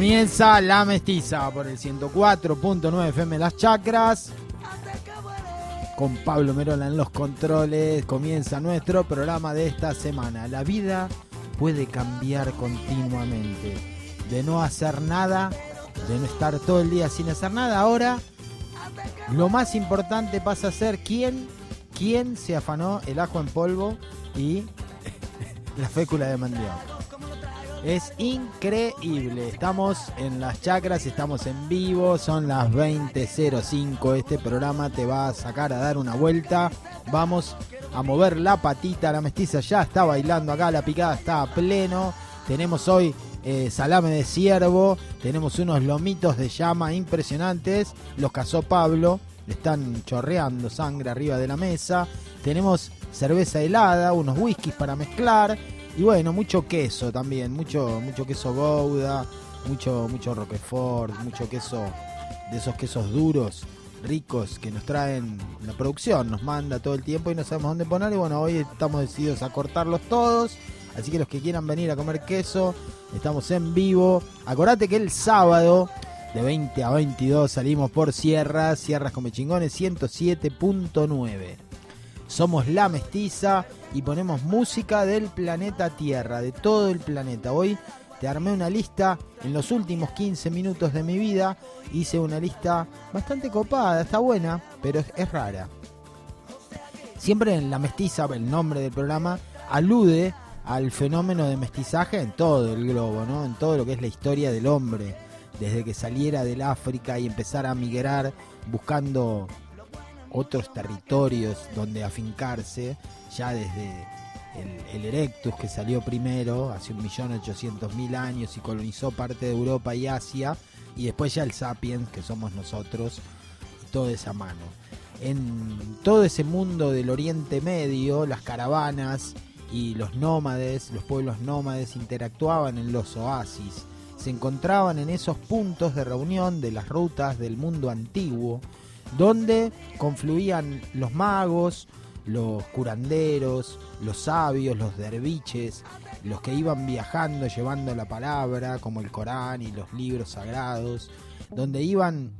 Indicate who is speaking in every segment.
Speaker 1: Comienza La Mestiza por el 104.9 FM Las Chacras. Con Pablo Merola en los controles. Comienza nuestro programa de esta semana. La vida puede cambiar continuamente. De no hacer nada, de no estar todo el día sin hacer nada. Ahora, lo más importante pasa a ser quién, quién se afanó el ajo en polvo y la fécula de mandioca. Es increíble. Estamos en las chacras, estamos en vivo, son las 20.05. Este programa te va a sacar a dar una vuelta. Vamos a mover la patita. La mestiza ya está bailando acá, la picada está a pleno. Tenemos hoy eh, salame de ciervo, tenemos unos lomitos de llama impresionantes. Los cazó Pablo, están chorreando sangre arriba de la mesa. Tenemos cerveza helada, unos whiskies para mezclar y bueno, mucho queso también, mucho, mucho queso gouda, mucho, mucho roquefort, mucho queso de esos quesos duros, ricos que nos traen la producción, nos manda todo el tiempo y no sabemos dónde poner. Y bueno, hoy estamos decididos a cortarlos todos. Así que los que quieran venir a comer queso, estamos en vivo. Acordate que el sábado de 20 a 22 salimos por Sierras, Sierras Come Chingones 107.9. Somos La Mestiza y ponemos música del planeta Tierra, de todo el planeta. Hoy te armé una lista en los últimos 15 minutos de mi vida. Hice una lista bastante copada, está buena, pero es, rara. Siempre en La Mestiza, el nombre del programa, alude al fenómeno de mestizaje en todo el globo, ¿no? En todo lo que es la historia del hombre, desde que saliera del África y empezara a migrar buscando otros territorios donde afincarse, ya desde el, Erectus que salió primero, hace un millón ochocientos mil años y colonizó parte de Europa y Asia, y después ya el Sapiens, que somos nosotros, y toda esa mano. En todo ese mundo del Oriente Medio, las caravanas y los nómades, los pueblos nómades interactuaban en los oasis, se encontraban en esos puntos de reunión de las rutas del mundo antiguo, donde confluían los magos, los curanderos, los sabios, los derviches, los que iban viajando llevando la palabra, como el Corán y los libros sagrados, donde iban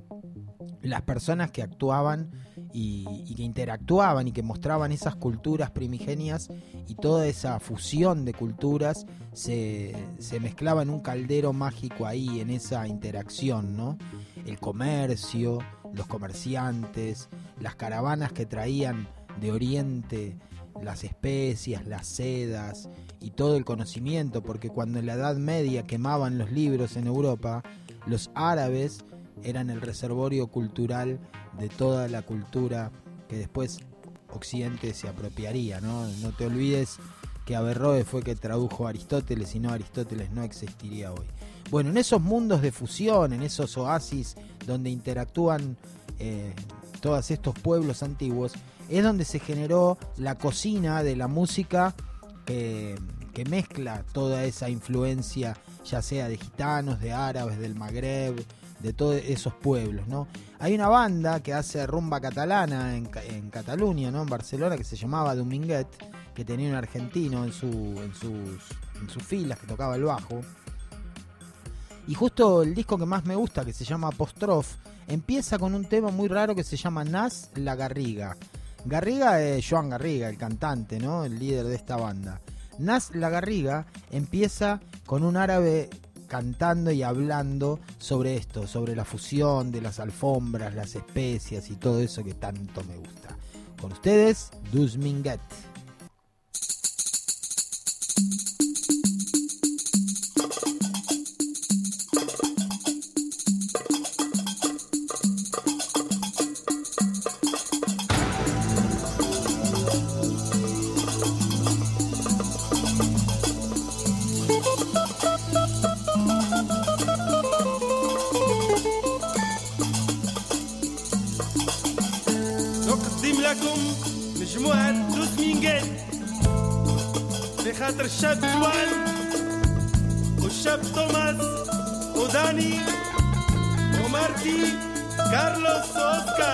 Speaker 1: las personas que actuaban y, que interactuaban y que mostraban esas culturas primigenias y toda esa fusión de culturas se, se mezclaba en un caldero mágico ahí, en esa interacción, ¿no? El comercio, los comerciantes, las caravanas que traían de Oriente las especias, las sedas y todo el conocimiento, porque cuando en la Edad Media quemaban los libros en Europa, los árabes eran el reservorio cultural de toda la cultura que después Occidente se apropiaría, ¿no? Te olvides que Averroes fue que tradujo a Aristóteles y no Aristóteles no existiría hoy. Bueno, en esos mundos de fusión, en esos oasis donde interactúan eh, todos estos pueblos antiguos, es donde se generó la cocina de la música que, mezcla toda esa influencia, ya sea de gitanos, de árabes, del Magreb, de todos esos pueblos, ¿no? Hay una banda que hace rumba catalana en, en Cataluña, ¿no? En Barcelona, que se llamaba Dominguet, que tenía un argentino en, su, en, sus, en sus filas que tocaba el bajo. Y justo el disco que más me gusta, que se llama Apostrof, empieza con un tema muy raro que se llama Nas la Garriga. Garriga es Joan Garriga, el cantante, ¿no? El líder de esta banda. Nas la Garriga empieza con un árabe cantando y hablando sobre esto, sobre la fusión de las alfombras, las especias y todo eso que tanto me gusta. Con ustedes, Duzminget.
Speaker 2: الشاب جوان والشاب توماس وداني ومارتي كارلوس اوسكار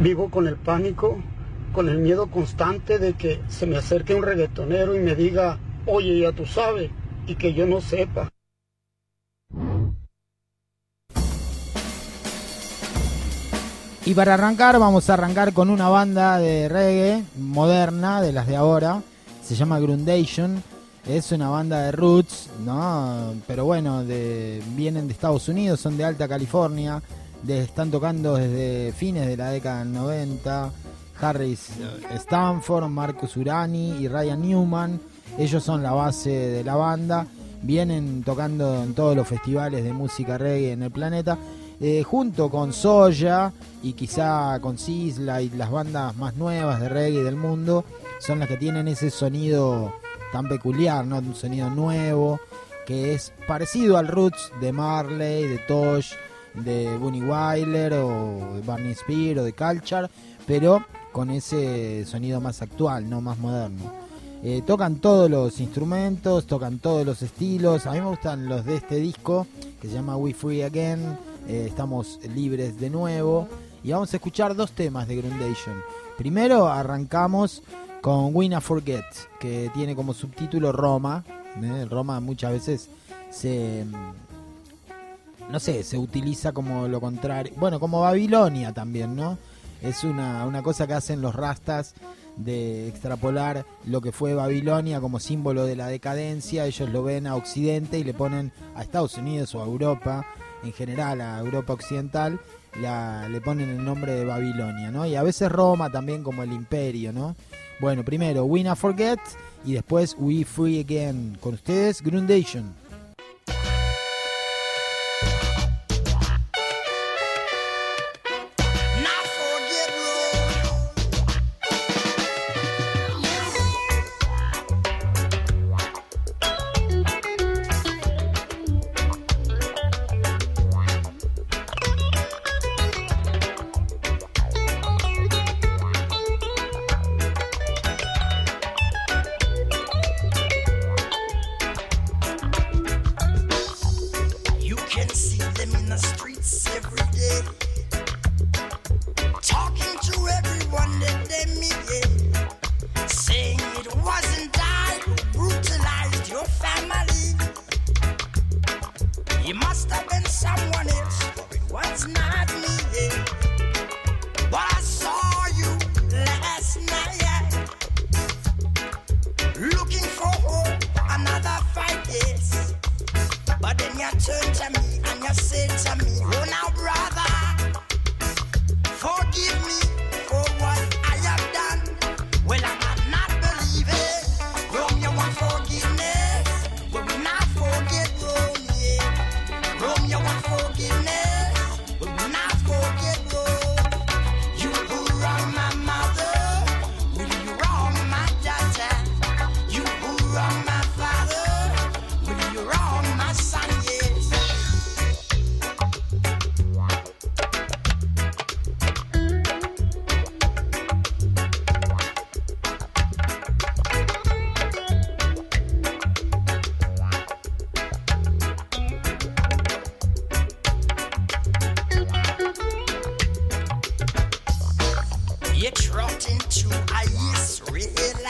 Speaker 3: Vivo con el pánico, con el miedo constante de que se me acerque un reggaetonero y me diga, oye, ya tú sabes, y que yo no sepa.
Speaker 1: Y para arrancar, vamos a arrancar con una banda de reggae moderna, de las de ahora. Se llama Grundation. Es una banda de roots, ¿no? Pero bueno, vienen de Estados Unidos, son de Alta California. De- están tocando desde fines de la década del 90. Harris Stanford, Marcus Urani y Ryan Newman. Ellos son la base de la banda. Vienen tocando en todos los festivales de música reggae en el planeta. eh, junto con Soya y quizá con Sisla y las bandas más nuevas de reggae del mundo, son las que tienen ese sonido tan peculiar, ¿no? Un sonido nuevo, que es parecido al Roots de Marley, de Tosh, de Bunny Wyler o de Barney Spear o de Culture, pero con ese sonido más actual, no más moderno. Eh, tocan todos los instrumentos, tocan todos los estilos. A mí me gustan los de este disco que se llama We Free Again. eh, estamos libres de nuevo. Y vamos a escuchar dos temas de Grundation. Primero arrancamos con Winna Forget, que tiene como subtítulo Roma. ¿eh? Roma muchas veces se. No sé, se utiliza como lo contrario. Bueno, como Babilonia también, ¿no? Es una, una cosa que hacen los rastas de extrapolar lo que fue Babilonia como símbolo de la decadencia. Ellos lo ven a Occidente y le ponen a Estados Unidos o a Europa, en general a Europa Occidental, la, le ponen el nombre de Babilonia, ¿no? Y a veces Roma también como el imperio, ¿no? Bueno, primero Winna Forget y después We Free Again. Con ustedes, Grundation.
Speaker 4: You trot into a real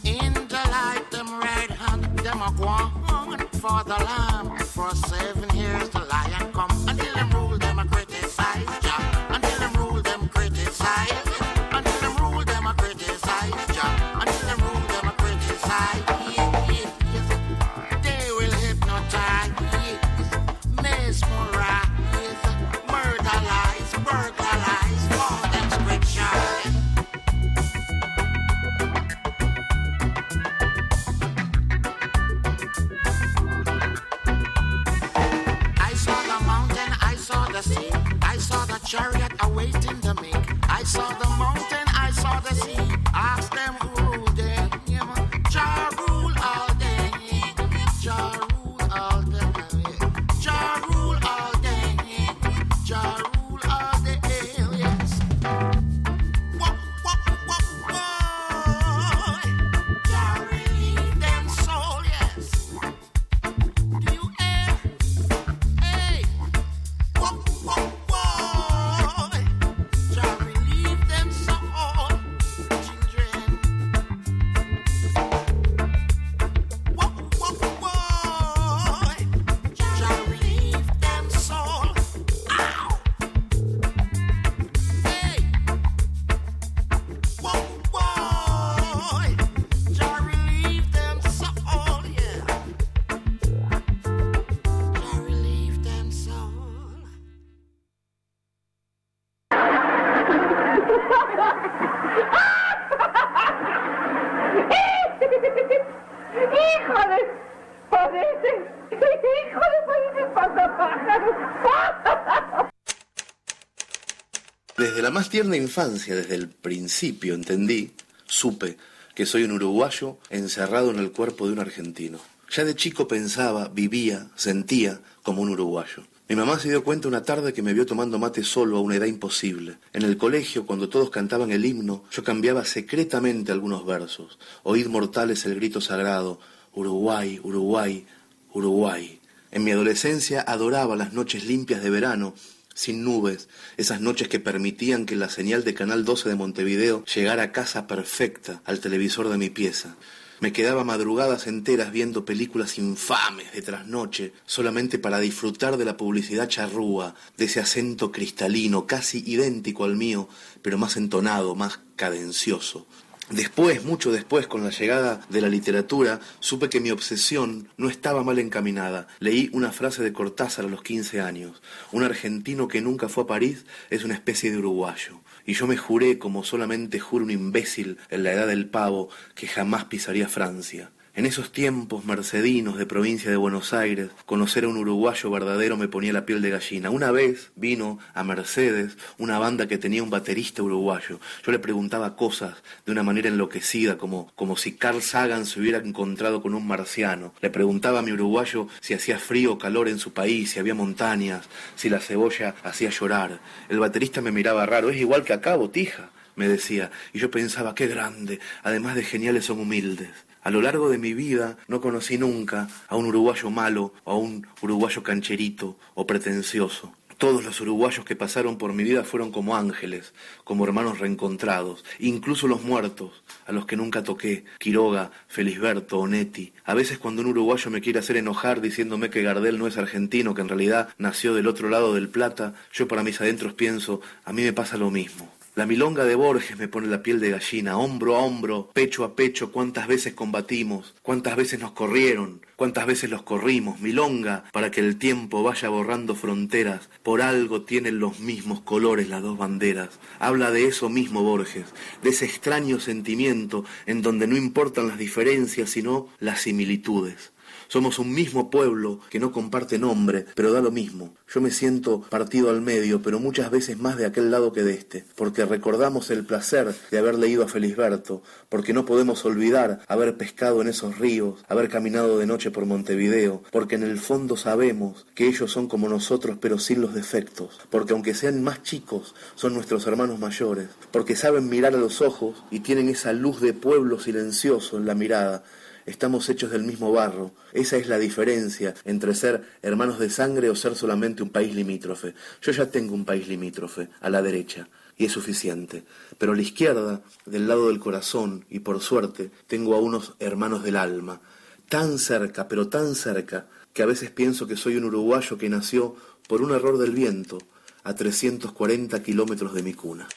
Speaker 5: la
Speaker 6: más tierna infancia, desde el principio, entendí, supe que soy un uruguayo encerrado en el cuerpo de un argentino. Ya de chico pensaba, vivía, sentía como un uruguayo. Mi mamá se dio cuenta una tarde que me vio tomando mate solo a una edad imposible. En el colegio, cuando todos cantaban el himno, yo cambiaba secretamente algunos versos. Oíd mortales el grito sagrado, Uruguay, Uruguay, Uruguay. En mi adolescencia adoraba las noches limpias de verano, sin nubes, esas noches que permitían que la señal de Canal 12 de Montevideo llegara a casa perfecta al televisor de mi pieza. Me quedaba madrugadas enteras viendo películas infames de trasnoche, solamente para disfrutar de la publicidad charrúa, de ese acento cristalino, casi idéntico al mío, pero más entonado, más cadencioso. Después, mucho después, con la llegada de la literatura, supe que mi obsesión no estaba mal encaminada. Leí una frase de Cortázar a los 15 años. Un argentino que nunca fue a París es una especie de uruguayo. y yo me juré, como solamente jura un imbécil en la edad del pavo, que jamás pisaría Francia. En esos tiempos mercedinos de provincia de Buenos Aires, conocer a un uruguayo verdadero me ponía la piel de gallina. Una vez vino a Mercedes una banda que tenía un baterista uruguayo. Yo le preguntaba cosas de una manera enloquecida, como, como si Carl Sagan se hubiera encontrado con un marciano. Le preguntaba a mi uruguayo si hacía frío o calor en su país, si había montañas, si la cebolla hacía llorar. El baterista me miraba raro, es igual que acá, botija me decía, y yo pensaba, qué grande, además de geniales son humildes. A lo largo de mi vida no conocí nunca a un uruguayo malo o a un uruguayo cancherito o pretencioso. Todos los uruguayos que pasaron por mi vida fueron como ángeles, como hermanos reencontrados, incluso los muertos, a los que nunca toqué, Quiroga, Felisberto, Onetti. A veces cuando un uruguayo me quiere hacer enojar diciéndome que Gardel no es argentino, que en realidad nació del otro lado del Plata, yo para mis adentros pienso, a mí me pasa lo mismo. La milonga de Borges me pone la piel de gallina, hombro a hombro, pecho a pecho, cuántas veces combatimos, cuántas veces nos corrieron, cuántas veces los corrimos, milonga, para que el tiempo vaya borrando fronteras, por algo tienen los mismos colores las dos banderas. Habla de eso mismo Borges, de ese extraño sentimiento en donde no importan las diferencias, sino las similitudes. Somos un mismo pueblo que no comparte nombre, pero da lo mismo. Yo me siento partido al medio, pero muchas veces más de aquel lado que de este, porque recordamos el placer de haber leído a Felisberto, porque no podemos olvidar haber pescado en esos ríos, haber caminado de noche por Montevideo, porque en el fondo sabemos que ellos son como nosotros pero sin los defectos, porque aunque sean más chicos, son nuestros hermanos mayores, porque saben mirar a los ojos y tienen esa luz de pueblo silencioso en la mirada, Estamos hechos del mismo barro. Esa es la diferencia entre ser hermanos de sangre o ser solamente un país limítrofe. Yo ya tengo un país limítrofe, a la derecha, y es suficiente. Pero a la izquierda, del lado del corazón, y por suerte, tengo a unos hermanos del alma, tan cerca, pero tan cerca, que a veces pienso que soy un uruguayo que nació por un error del viento a 340 kilómetros de mi cuna.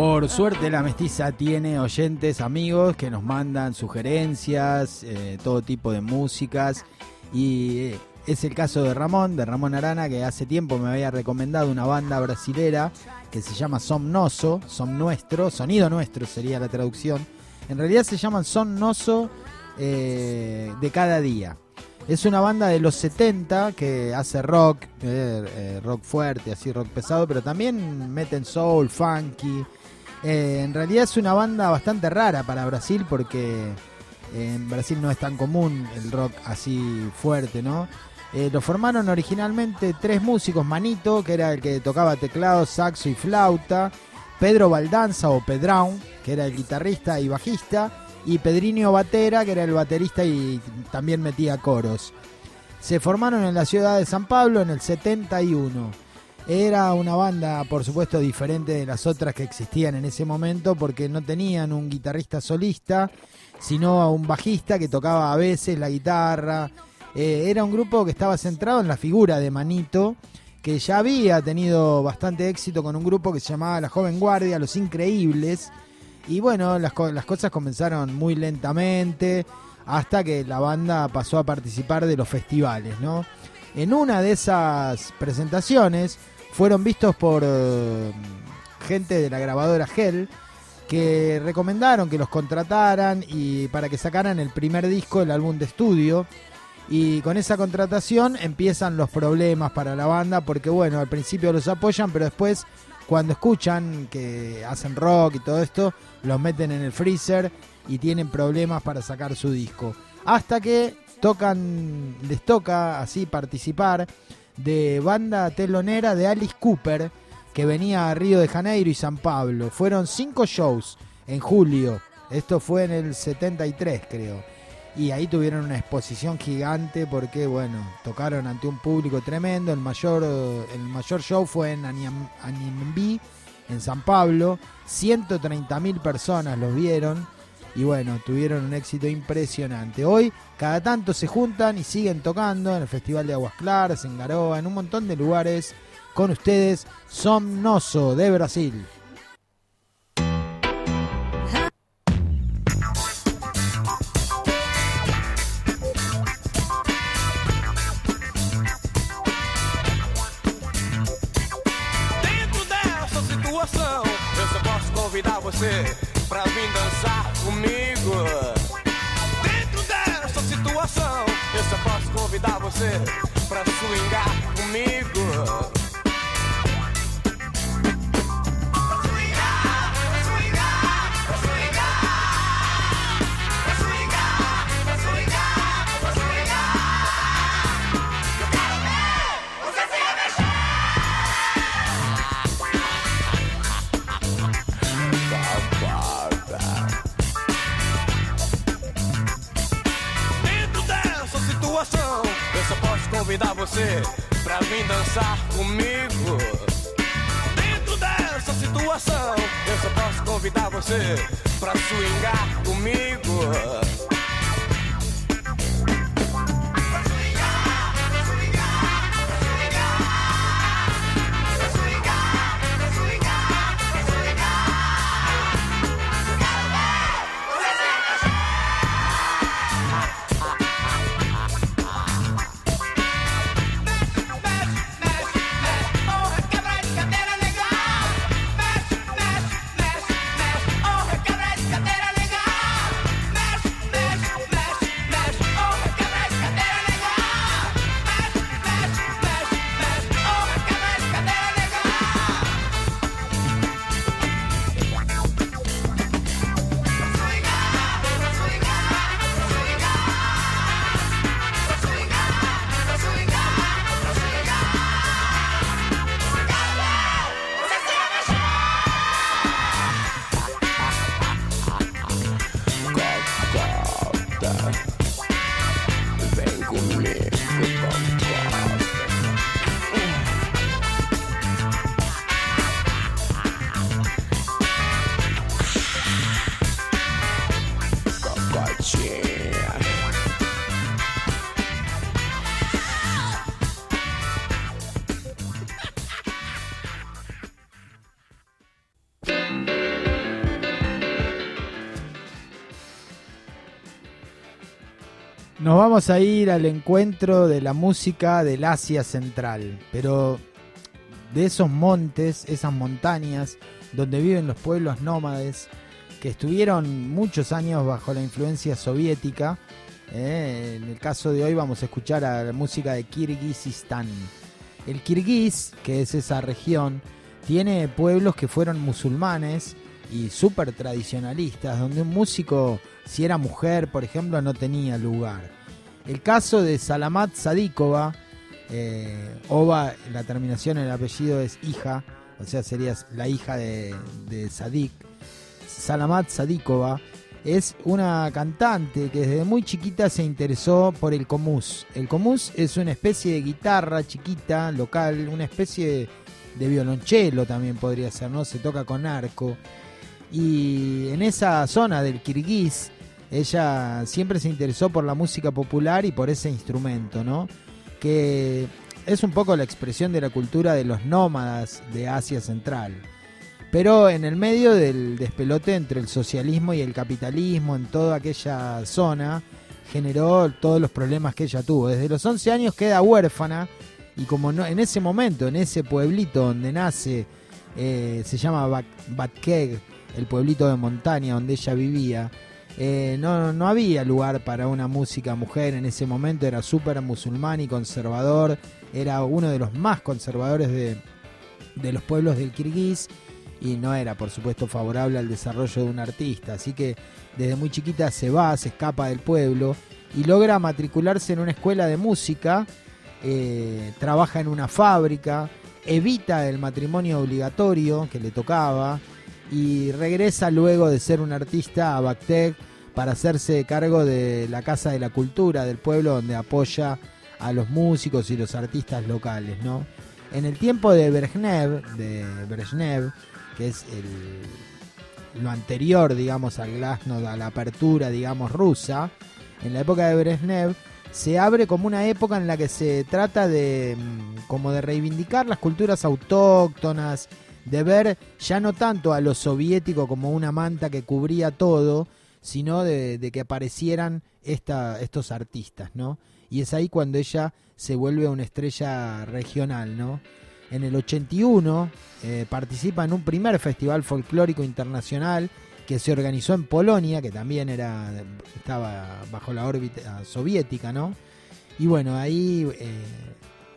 Speaker 1: Por suerte la mestiza tiene oyentes, amigos que nos mandan sugerencias, eh, todo tipo de músicas y eh, es el caso de Ramón, de Ramón Arana, que hace tiempo me había recomendado una banda brasilera que se llama Somnoso, Som Nuestro, Sonido Nuestro sería la traducción. En realidad se llaman Somnoso eh, de cada día. Es una banda de los 70 que hace rock, rock fuerte, así rock pesado, pero también meten soul, funky. Eh, en realidad es una banda bastante rara para Brasil porque en Brasil no es tan común el rock así fuerte, ¿no? Eh, lo formaron originalmente tres músicos, Manito, que era el que tocaba teclado, saxo y flauta, Pedro Baldanza o Pedrão, que era el guitarrista y bajista, y Pedrinho Batera, que era el baterista y también metía coros. Se formaron en la ciudad de San Pablo en el 71. Era una banda, por supuesto, diferente de las otras que existían en ese momento porque no tenían un guitarrista solista, sino a un bajista que tocaba a veces la guitarra. Eh, era un grupo que estaba centrado en la figura de Manito, que ya había tenido bastante éxito con un grupo que se llamaba La Joven Guardia, Los Increíbles. Y bueno, las, las cosas comenzaron muy lentamente hasta que la banda pasó a participar de los festivales, ¿no? En una de esas presentaciones fueron vistos por eh, gente de la grabadora Hell que recomendaron que los contrataran y para que sacaran el primer disco, el álbum de estudio. Y con esa contratación empiezan los problemas para la banda porque bueno, al principio los apoyan, pero después cuando escuchan que hacen rock y todo esto, los meten en el freezer y tienen problemas para sacar su disco. Hasta que tocan, les toca así participar de banda telonera de Alice Cooper, que venía a Río de Janeiro y San Pablo. Fueron cinco shows en julio. Esto fue en el 73, creo. Y ahí tuvieron una exposición gigante porque, bueno, tocaron ante un público tremendo. El mayor, el mayor show fue en Anhembi, en San Pablo. 130.000 personas los vieron y bueno, tuvieron un éxito impresionante. Hoy cada tanto se juntan y siguen tocando en el Festival de Aguas Claras, en Garoa, en un montón de lugares. Con ustedes, Somnoso de Brasil.
Speaker 7: Dentro dessa situação, eu só posso convidar você. Você pra swingar comigo. Convidar você pra vir dançar comigo. Dentro dessa situação, eu só posso convidar você pra swingar comigo.
Speaker 1: Vamos a ir al encuentro de la música del Asia Central, pero de esos montes, esas montañas donde viven los pueblos nómades que estuvieron muchos años bajo la influencia soviética. eh, En el caso de hoy vamos a escuchar a la música de Kirguistán. El Kirguís, que es esa región, tiene pueblos que fueron musulmanes y súper tradicionalistas, donde un músico, si era mujer, por ejemplo, no tenía lugar. El caso de Salamat Sadikova, eh, Ova, la terminación en el apellido es hija, o sea, sería la hija de, Sadik. Salamat Sadikova es una cantante que desde muy chiquita se interesó por el comus. El comus es una especie de guitarra chiquita, local, una especie de, de violonchelo también podría ser, ¿no? Se toca con arco. Y en esa zona del Kirguís, ella siempre se interesó por la música popular y por ese instrumento, ¿no? Que es un poco la expresión de la cultura de los nómadas de Asia Central. Pero en el medio del despelote entre el socialismo y el capitalismo en toda aquella zona, generó todos los problemas que ella tuvo. Desde los 11 años queda huérfana y como en ese momento, en ese pueblito donde nace, eh, se llama Bat- Batkeg, el pueblito de montaña donde ella vivía, eh, no, no había lugar para una música mujer en ese momento, era súper musulmán y conservador, era uno de los más conservadores de, de los pueblos del Kirguís y no era por supuesto favorable al desarrollo de un artista, así que desde muy chiquita se va, se escapa del pueblo y logra matricularse en una escuela de música, eh, trabaja en una fábrica, evita el matrimonio obligatorio que le tocaba y regresa luego de ser un artista a Bactec para hacerse cargo de la Casa de la Cultura del pueblo donde apoya a los músicos y los artistas locales, ¿no? En el tiempo de Brezhnev, de Brezhnev, que es el, lo anterior, digamos, al glasnost, a la apertura, digamos, rusa, en la época de Brezhnev, se abre como una época en la que se trata de mm, como de reivindicar las culturas autóctonas, de ver ya no tanto a lo soviético como una manta que cubría todo, sino de, que aparecieran esta, estos artistas, ¿no? Y es ahí cuando ella se vuelve una estrella regional, ¿no? En el 81 eh, participa en un primer festival folclórico internacional que se organizó en Polonia, que también era estaba bajo la órbita soviética, ¿no? Y bueno, ahí eh,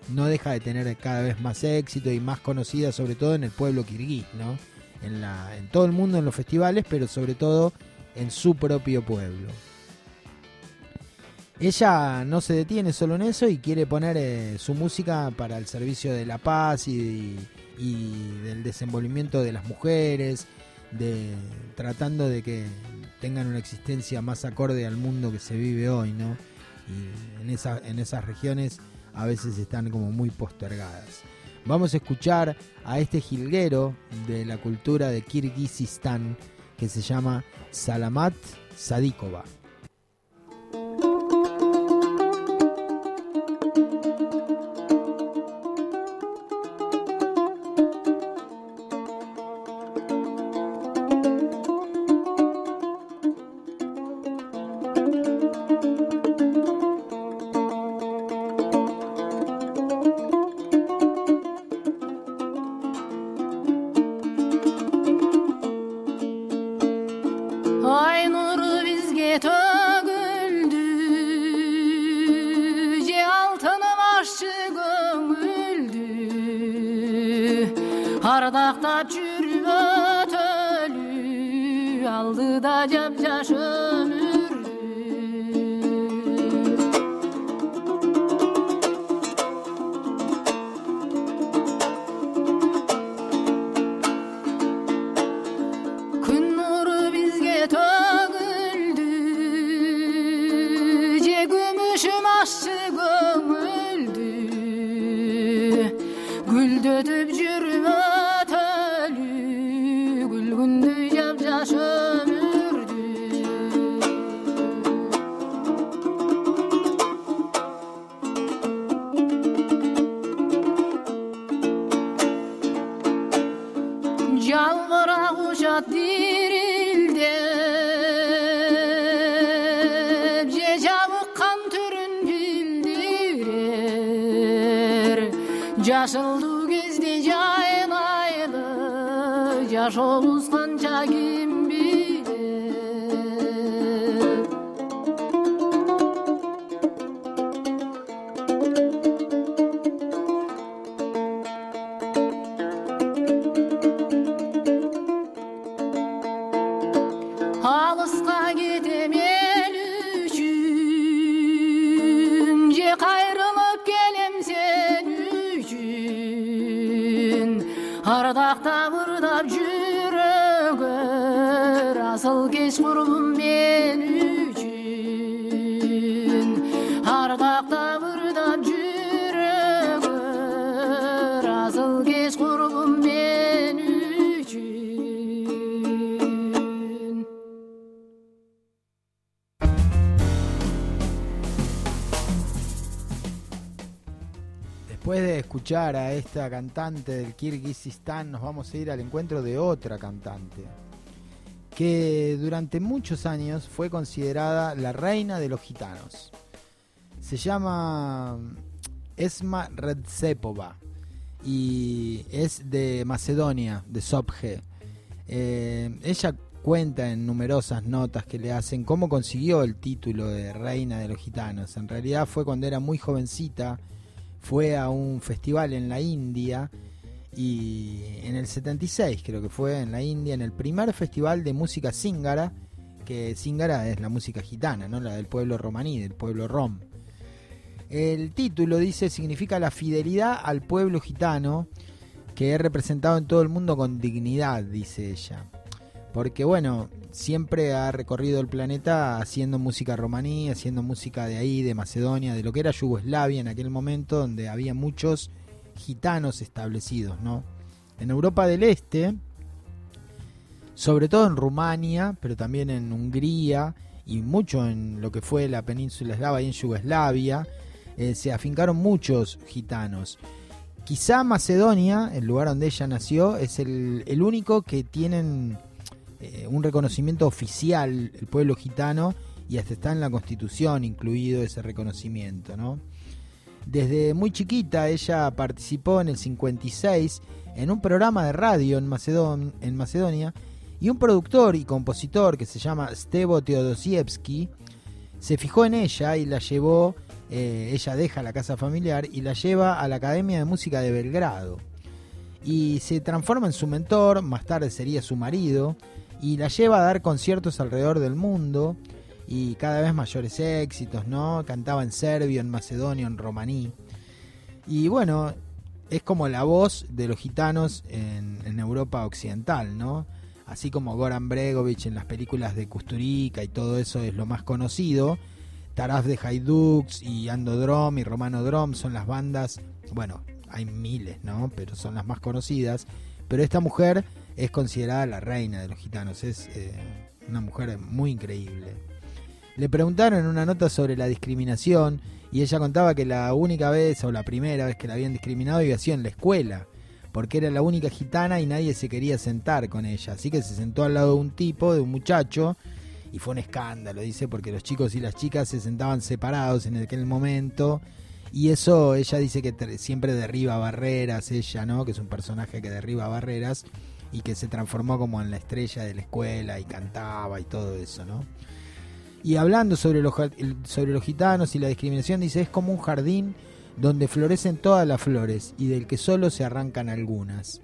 Speaker 1: no deja de tener cada vez más éxito y más conocida, sobre todo en el pueblo kirguís, ¿no? En todo el mundo en los festivales, pero sobre todo en su propio pueblo. Ella no se detiene solo en eso y quiere poner eh, su música para el servicio de la paz y, y del desenvolvimiento de las mujeres, de tratando de que tengan una existencia más acorde al mundo que se vive hoy, ¿no? Y en, esa, en esas regiones a veces están como muy postergadas. Vamos a escuchar a este jilguero de la cultura de Kirguistán que se llama Salamat Sadikova. A esta cantante del Kirguistán, nos vamos a ir al encuentro de otra cantante que durante muchos años fue considerada la reina de los gitanos. Se llama Esma Redzepova y es de Macedonia, de Sopje. Eh, ella cuenta en numerosas notas que le hacen cómo consiguió el título de reina de los gitanos. En realidad fue cuando era muy jovencita, fue a un festival en la India y en el 76 creo que fue en la India, en el primer festival de música zingara, que zingara es la música gitana, ¿no? la del pueblo romaní, del pueblo rom. El título dice significa la fidelidad al pueblo gitano que es representado en todo el mundo con dignidad, dice ella. Porque bueno, siempre ha recorrido el planeta haciendo música romaní, haciendo música de ahí, de Macedonia, de lo que era Yugoslavia en aquel momento, donde había muchos gitanos establecidos, ¿no? En Europa del Este, sobre todo en Rumania, pero también en Hungría y mucho en lo que fue la península eslava y en Yugoslavia, eh, se afincaron muchos gitanos. Quizá Macedonia, el lugar donde ella nació, es el, el único que tienen eh, un reconocimiento oficial, el pueblo gitano, y hasta está en la constitución incluido ese reconocimiento, ¿no? Desde muy chiquita ella participó en el 56 en un programa de radio en, en Macedonia y un productor y compositor que se llama Stevo Teodosiewski se fijó en ella y la llevó, eh, ella deja la casa familiar y la lleva a la Academia de Música de Belgrado. Y se transforma en su mentor, más tarde sería su marido, y la lleva a dar conciertos alrededor del mundo y cada vez mayores éxitos, ¿no? Cantaba en serbio, en macedonio, en romaní. Y bueno, es como la voz de los gitanos en, Europa Occidental, ¿no? Así como Goran Bregovic en las películas de Kusturica y todo eso es lo más conocido. Taraf de Haiduks y Ando Drom y Romano Drom son las bandas, bueno, hay miles, ¿no? Pero son las más conocidas. Pero esta mujer es considerada la reina de los gitanos, es eh, una mujer muy increíble. Le preguntaron en una nota sobre la discriminación y ella contaba que la única vez o la primera vez que la habían discriminado había sido en la escuela, porque era la única gitana y nadie se quería sentar con ella. Así que se sentó al lado de un tipo, de un muchacho, y fue un escándalo, dice, porque los chicos y las chicas se sentaban separados en aquel momento. Y eso ella dice que siempre derriba barreras, ella, ¿no? Que es un personaje que derriba barreras y que se transformó como en la estrella de la escuela y cantaba y todo eso, ¿no? Y hablando sobre los, sobre los gitanos y la discriminación, dice, es como un jardín donde florecen todas las flores y del que solo se arrancan algunas.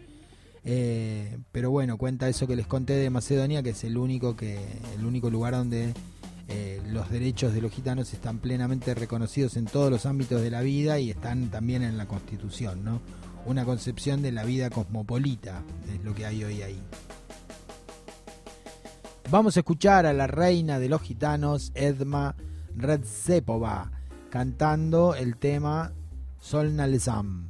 Speaker 1: Eh, pero bueno, cuenta eso que les conté de Macedonia, que es el único, que, el único lugar donde eh, los derechos de los gitanos están plenamente reconocidos en todos los ámbitos de la vida y están también en la Constitución, ¿no? Una concepción de la vida cosmopolita es lo que hay hoy ahí. Vamos a escuchar a la reina de los gitanos, Edma Redzepova, cantando el tema Solna Lezam.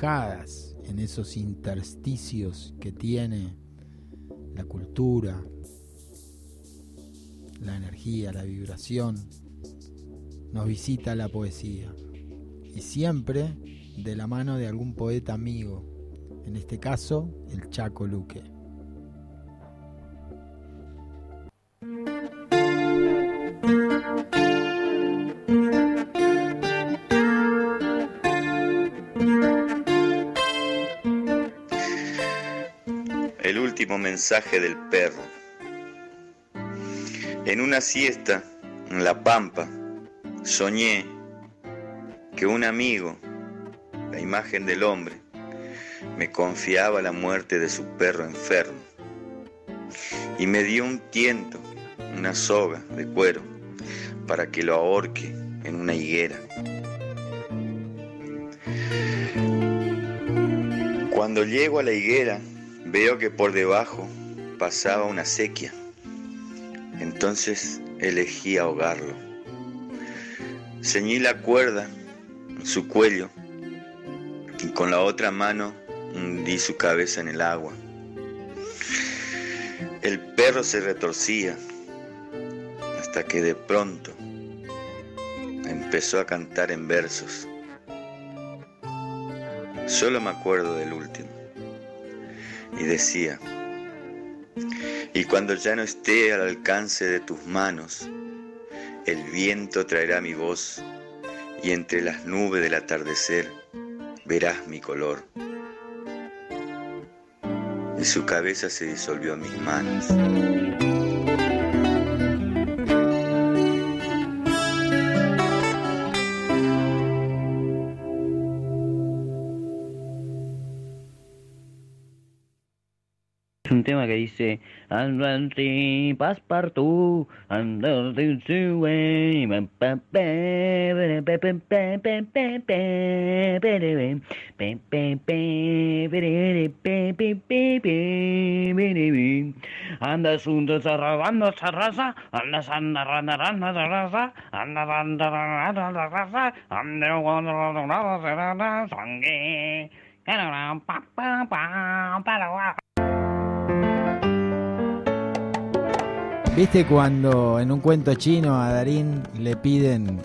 Speaker 1: En esos intersticios que tiene la cultura, la energía, la vibración, nos visita la poesía. Y siempre de la mano de algún poeta amigo, en este caso el Chaco Luque.
Speaker 8: Mensaje del perro. En una siesta en la pampa soñé que un amigo, la imagen del hombre, me confiaba la muerte de su perro enfermo y me dio un tiento, una soga de cuero, para que lo ahorque en una higuera. Cuando llego a la higuera, veo que por debajo pasaba una sequía. Entonces elegí ahogarlo. Ceñí la cuerda en su cuello y con la otra mano hundí su cabeza en el agua. El perro se retorcía hasta que de pronto empezó a cantar en versos. Solo me acuerdo del último. Y decía, y cuando ya no esté al alcance de tus manos, el viento traerá mi voz y entre las nubes del atardecer verás mi color. Y su cabeza se disolvió en mis manos.
Speaker 9: and twenty passepartout, and thirty two way, Anda sunda saranda sarasa, anda sanda randa randa sarasa, anda randa randa randa sarasa, anda wanda randa randa sarasa, sange, kana papa papa papa.
Speaker 1: ¿Viste cuando en un cuento chino a Darín le piden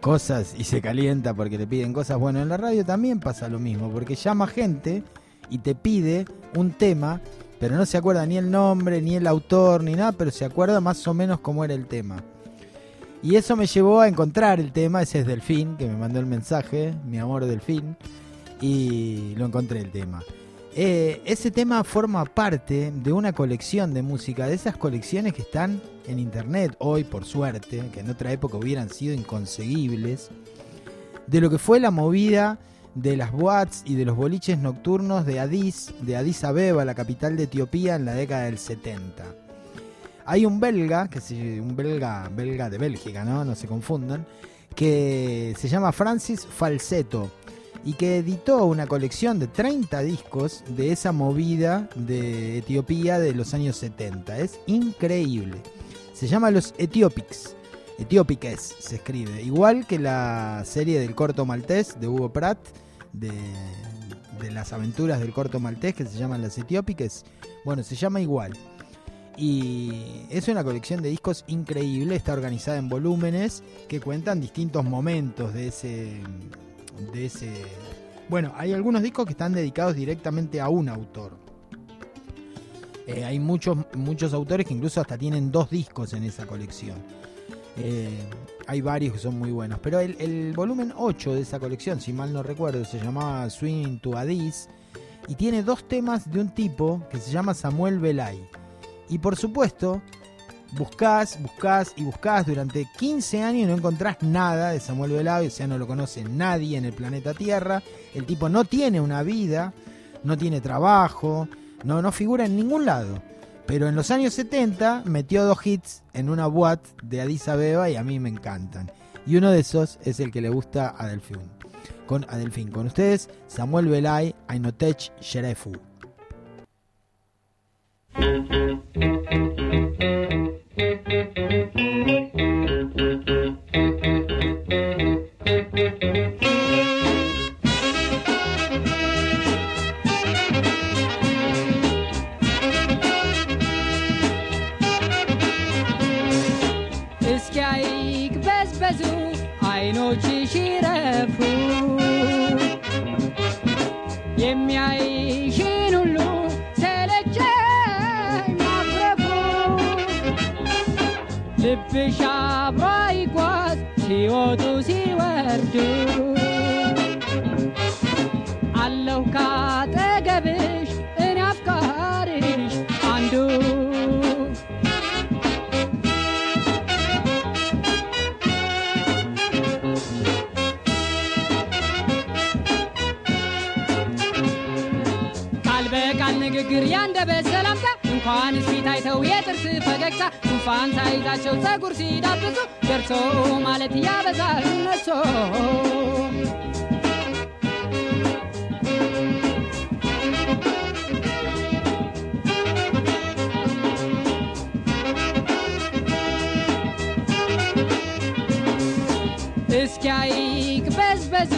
Speaker 1: cosas y se calienta porque le piden cosas? Bueno, en la radio también pasa lo mismo, porque llama gente y te pide un tema, pero no se acuerda ni el nombre, ni el autor, ni nada, pero se acuerda más o menos cómo era el tema. Y eso me llevó a encontrar el tema, ese es Delfín, que me mandó el mensaje, mi amor Delfín, y lo encontré el tema. Eh, ese tema forma parte de una colección de música, de esas colecciones que están en internet hoy, por suerte, que en otra época hubieran sido inconseguibles, de lo que fue la movida de las boats y de los boliches nocturnos de Addis, de Addis Abeba, la capital de Etiopía, en la década del 70. Hay un belga, que se, un belga, belga de Bélgica, ¿no? No se confundan, que se llama Francis Falsetto y que editó una colección de 30 discos de esa movida de Etiopía de los años 70. Es increíble. Se llama Los Etiopics. Etiópiques se escribe. Igual que la serie del corto maltés de Hugo Pratt, de, de las aventuras del corto maltés que se llaman Las Etiópiques. Bueno, se llama igual. Y es una colección de discos increíble, está organizada en volúmenes que cuentan distintos momentos de ese de ese. Bueno, hay algunos discos que están dedicados directamente a un autor. Eh, hay muchos, muchos autores que incluso hasta tienen dos discos en esa colección. Eh, hay varios que son muy buenos. Pero el, volumen 8 de esa colección, si mal no recuerdo, se llamaba Swing to Addis. Y tiene dos temas de un tipo que se llama Samuel Belay. Y por supuesto, buscás, buscás y buscás durante 15 años y no encontrás nada de Samuel Belay, o sea, no lo conoce nadie en el planeta Tierra. El tipo no tiene una vida, no tiene trabajo, no, no figura en ningún lado. Pero en los años 70 metió dos hits en una boat de Addis Abeba y a mí me encantan. Y uno de esos es el que le gusta a Delfín. Con, a Delfín. Con ustedes, Samuel Belay, Ainotech Sherefu.
Speaker 10: ልብሽ አብሮ ይጓዝ ሲወጡ ሲወርዱ አለሁ ካጠገብሽ እኔ አፍቃሪሽ አንዱ ቃል በቃል ንግግር ያንደበት ሰላምታ እንኳን ፊት አይተው የጥርስ ፈገግታ ፋን ሳይዛቸው ፀጉር ሲዳብሱ ደርሶ ማለት ያበዛል እነሱ። እስኪያይክ በዝበዙ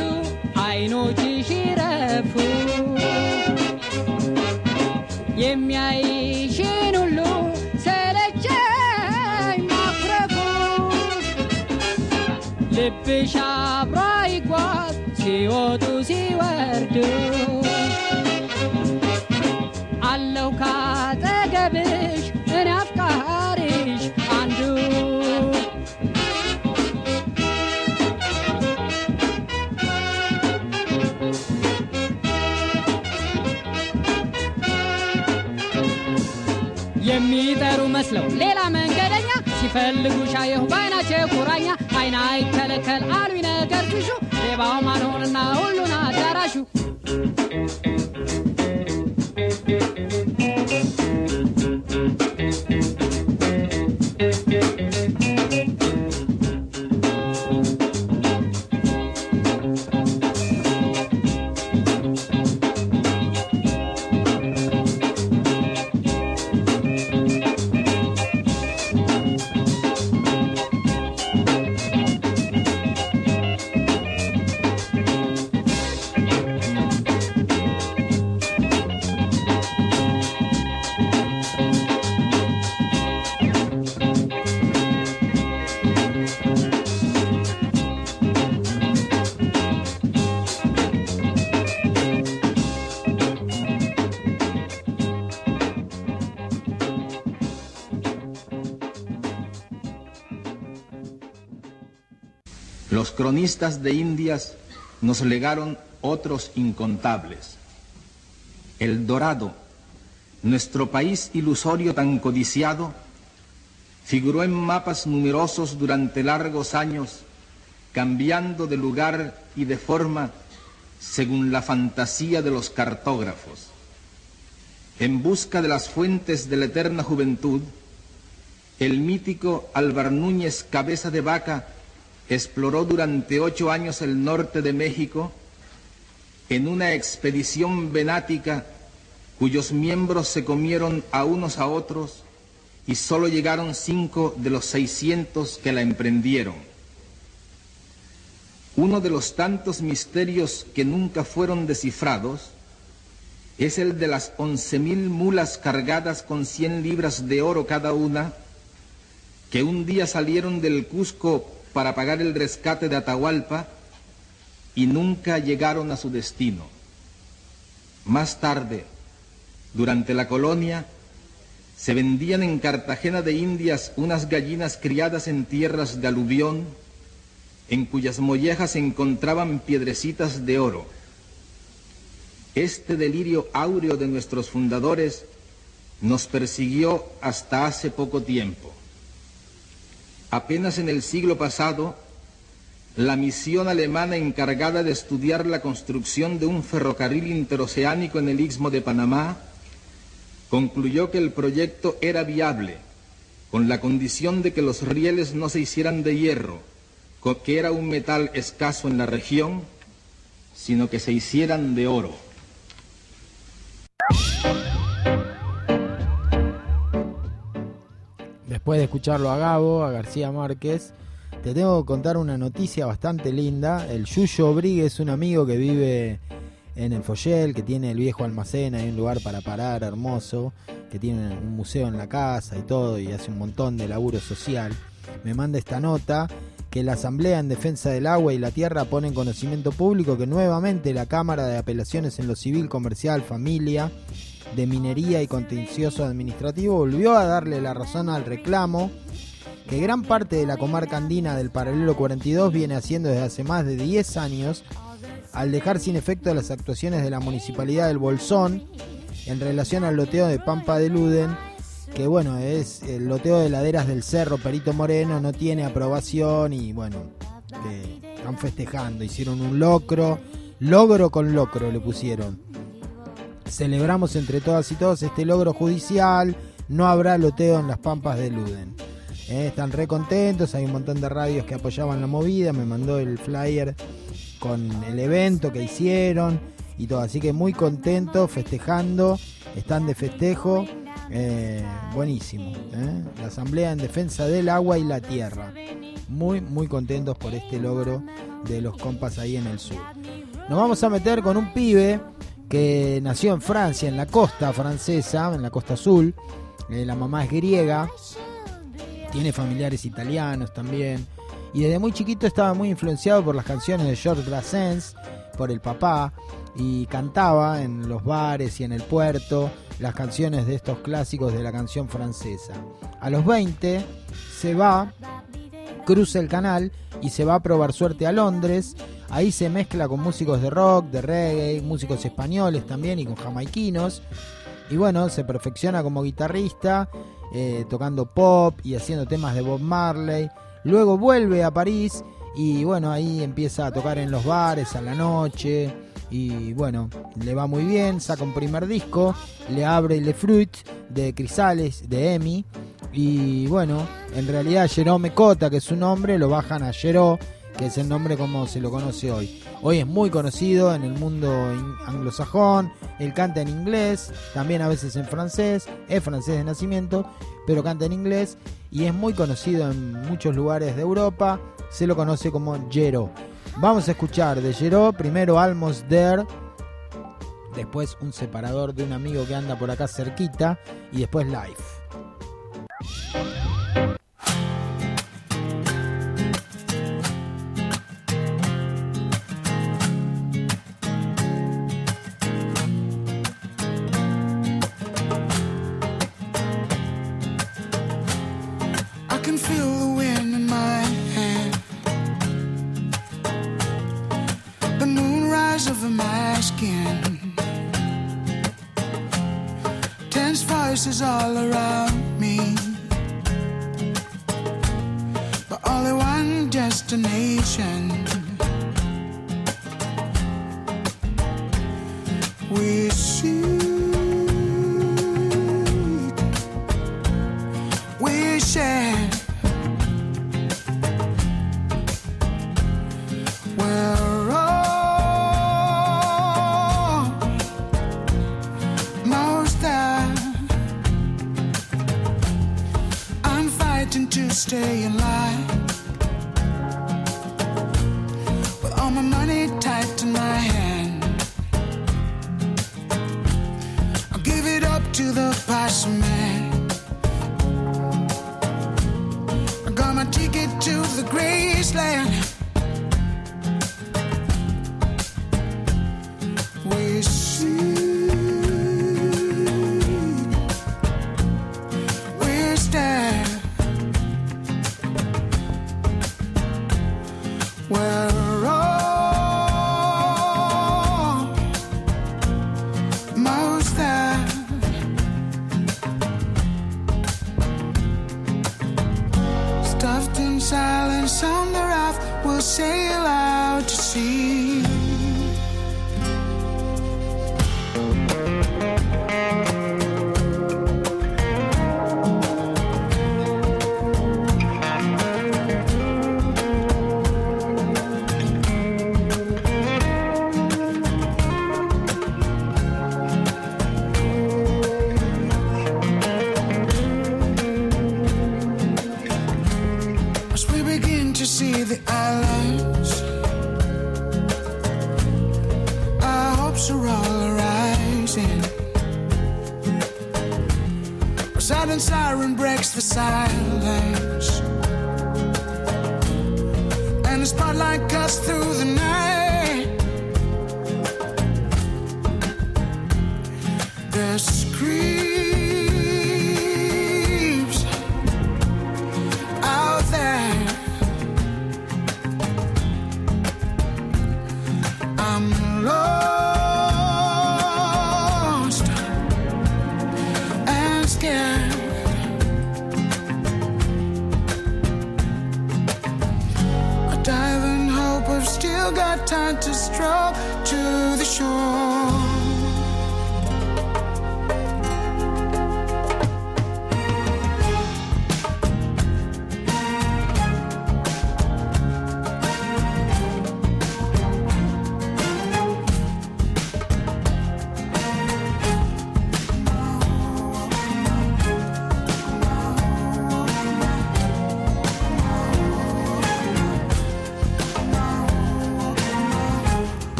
Speaker 10: አይኖች ይረፉ። የሚያይ ልብሽ አብሮ ይጓዝ ሲወጡ ሲወርዱ አለሁ ካጠገብሽ እኔ አፍቃሪሽ አንዱ። የሚጠሩ መስለው ሌላ መንገደኛ ሲፈልጉ ሻየሁ በአይናቸው ቁራኛ አይና አይከለከል አሉኝ ነገር ትሹ ሌባው ማንሆንና ሁሉን አዳራሹ
Speaker 11: de Indias nos legaron otros incontables. El Dorado, nuestro país ilusorio tan codiciado, figuró en mapas numerosos durante largos años, cambiando de lugar y de forma según la fantasía de los cartógrafos. En busca de las fuentes de la eterna juventud, el mítico Álvar Núñez Cabeza de Vaca exploró durante ocho años el norte de México en una expedición venática cuyos miembros se comieron a unos a otros y solo llegaron cinco de los 600 que la emprendieron. Uno de los tantos misterios que nunca fueron descifrados es el de las once mil mulas cargadas con 100 libras de oro cada una, que un día salieron del Cusco para pagar el rescate de Atahualpa y nunca llegaron a su destino. Más tarde, durante la colonia, se vendían en Cartagena de Indias unas gallinas criadas en tierras de aluvión, en cuyas mollejas se encontraban piedrecitas de oro. Este delirio áureo de nuestros fundadores nos persiguió hasta hace poco tiempo. Apenas en el siglo pasado, la misión alemana encargada de estudiar la construcción de un ferrocarril interoceánico en el istmo de Panamá concluyó que el proyecto era viable, con la condición de que los rieles no se hicieran de hierro, que era un metal escaso en la región, sino que se hicieran de oro.
Speaker 1: Después de escucharlo a Gabo, a García Márquez, te tengo que contar una noticia bastante linda. El Yuyo Brigue es un amigo que vive en el Foyel, que tiene el viejo almacén, hay un lugar para parar hermoso, que tiene un museo en la casa y todo, y hace un montón de laburo social. Me manda esta nota que la Asamblea en Defensa del Agua y la Tierra pone en conocimiento público que nuevamente la Cámara de Apelaciones en lo Civil, Comercial, Familia, de Minería y Contencioso Administrativo volvió a darle la razón al reclamo que gran parte de la comarca andina del paralelo 42 viene haciendo desde hace más de 10 años al dejar sin efecto las actuaciones de la Municipalidad del Bolsón en relación al loteo de Pampa de Luden, que bueno, es el loteo de laderas del Cerro Perito Moreno, no tiene aprobación y bueno, que están festejando, hicieron un locro, logro con locro le pusieron. Celebramos entre todas y todos este logro judicial, no habrá loteo en las Pampas de Luden. Eh, están re contentos, hay un montón de radios que apoyaban la movida, me mandó el flyer con el evento que hicieron y todo, así que muy contentos, festejando, están de festejo, eh, buenísimo. eh. La Asamblea en Defensa del Agua y la Tierra, muy, muy contentos por este logro de los compas ahí en el sur. Nos vamos a meter con un pibe que nació en Francia, en la costa francesa, en la costa azul, eh, la mamá es griega, tiene familiares italianos también. Y desde muy chiquito estaba muy influenciado por las canciones de Georges Brassens, por el papá, y cantaba en los bares y en el puerto las canciones de estos clásicos de la canción francesa. A los 20 se va, cruza el canal y se va a probar suerte a Londres. Ahí se mezcla con músicos de rock, de reggae, músicos españoles también y con jamaiquinos. Y bueno, se perfecciona como guitarrista, eh, tocando pop y haciendo temas de Bob Marley. Luego vuelve a París y bueno, ahí empieza a tocar en los bares a la noche. Y bueno, le va muy bien, saca un primer disco, le abre Le Fruit de Crisales, de Emi. Y bueno, en realidad Jerome Cota, que es su nombre, lo bajan a Jero, que es el nombre como se lo conoce hoy. Hoy es muy conocido en el mundo anglosajón, él canta en inglés, también a veces en francés, es francés de nacimiento, pero canta en inglés y es muy conocido en muchos lugares de Europa, se lo conoce como Jero. Vamos a escuchar de Jero, primero Almost There, después un separador de un amigo que anda por acá cerquita y después Life.
Speaker 12: Destination.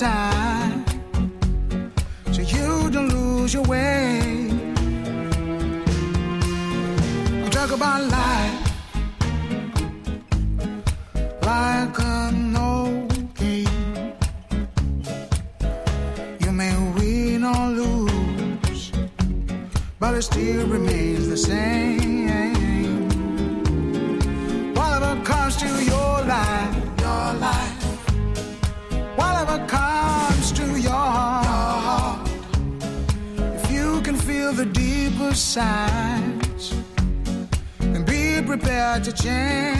Speaker 12: time so you don't lose your way. I talk about life like an old game. You may win or lose, but it still remains the same. Signs, and be prepared to change.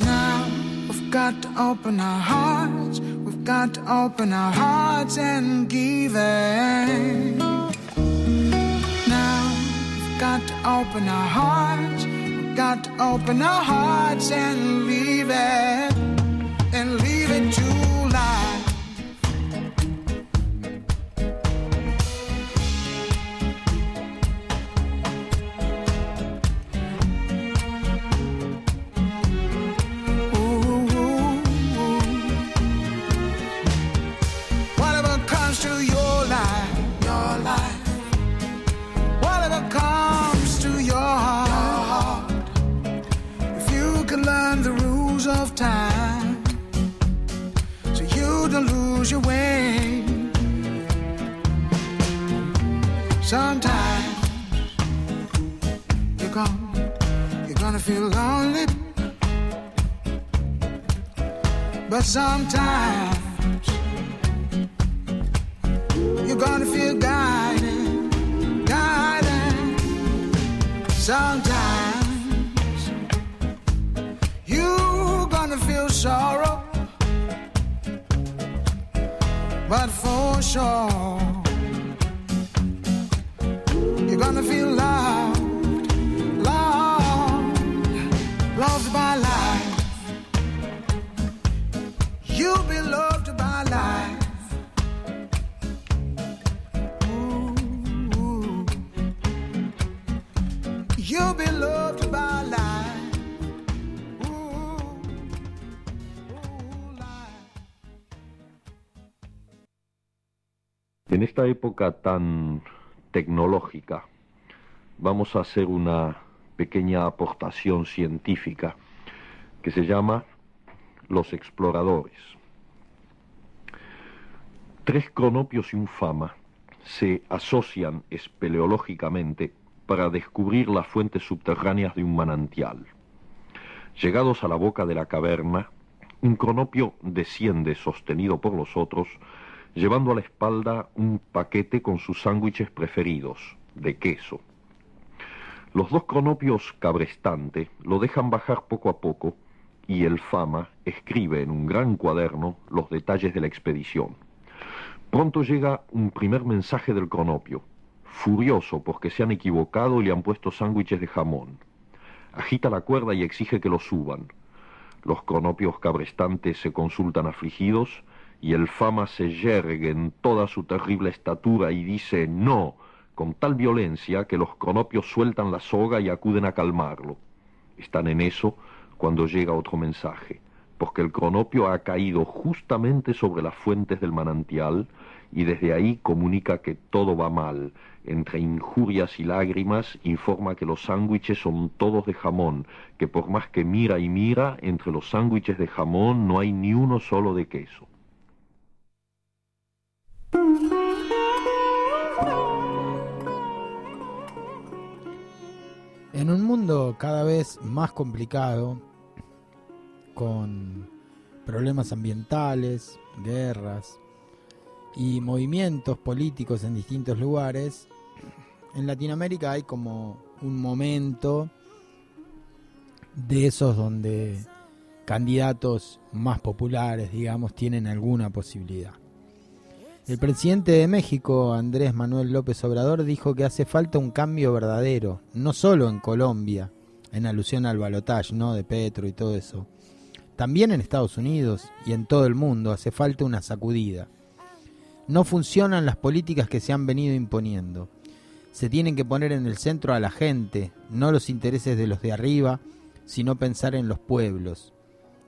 Speaker 12: Now we've got to open our hearts, we've got to open our hearts and give in. Now we've got to open our hearts, we've got to open our hearts and leave it. Sometimes
Speaker 13: tecnológica, vamos a hacer una pequeña aportación científica que se llama Los exploradores. Tres cronopios y un fama se asocian espeleológicamente para descubrir las fuentes subterráneas de un manantial. Llegados a la boca de la caverna, un cronopio desciende sostenido por los otros, llevando a la espalda un paquete con sus sándwiches preferidos, de queso. Los dos cronopios cabrestante lo dejan bajar poco a poco y el Fama escribe en un gran cuaderno los detalles de la expedición. Pronto llega un primer mensaje del cronopio, furioso porque se han equivocado y le han puesto sándwiches de jamón. Agita la cuerda y exige que lo suban. Los cronopios cabrestantes se consultan afligidos y el Fama se yergue en toda su terrible estatura y dice no, con tal violencia que los cronopios sueltan la soga y acuden a calmarlo. Están en eso cuando llega otro mensaje, porque el cronopio ha caído justamente sobre las fuentes del manantial y desde ahí comunica que todo va mal. Entre injurias y lágrimas informa que los sándwiches son todos de jamón, que por más que mira y mira, entre los sándwiches de jamón no hay ni uno solo de queso.
Speaker 1: En un mundo cada vez más complicado, con problemas ambientales, guerras y movimientos políticos en distintos lugares, en Latinoamérica hay como un momento de esos donde candidatos más populares, digamos, tienen alguna posibilidad. El presidente de México, Andrés Manuel López Obrador, dijo que hace falta un cambio verdadero, no solo en Colombia, en alusión al balotaje, ¿no? De Petro y todo eso. También en Estados Unidos y en todo el mundo hace falta una sacudida. No funcionan las políticas que se han venido imponiendo. Se tienen que poner en el centro a la gente, no los intereses de los de arriba, sino pensar en los pueblos.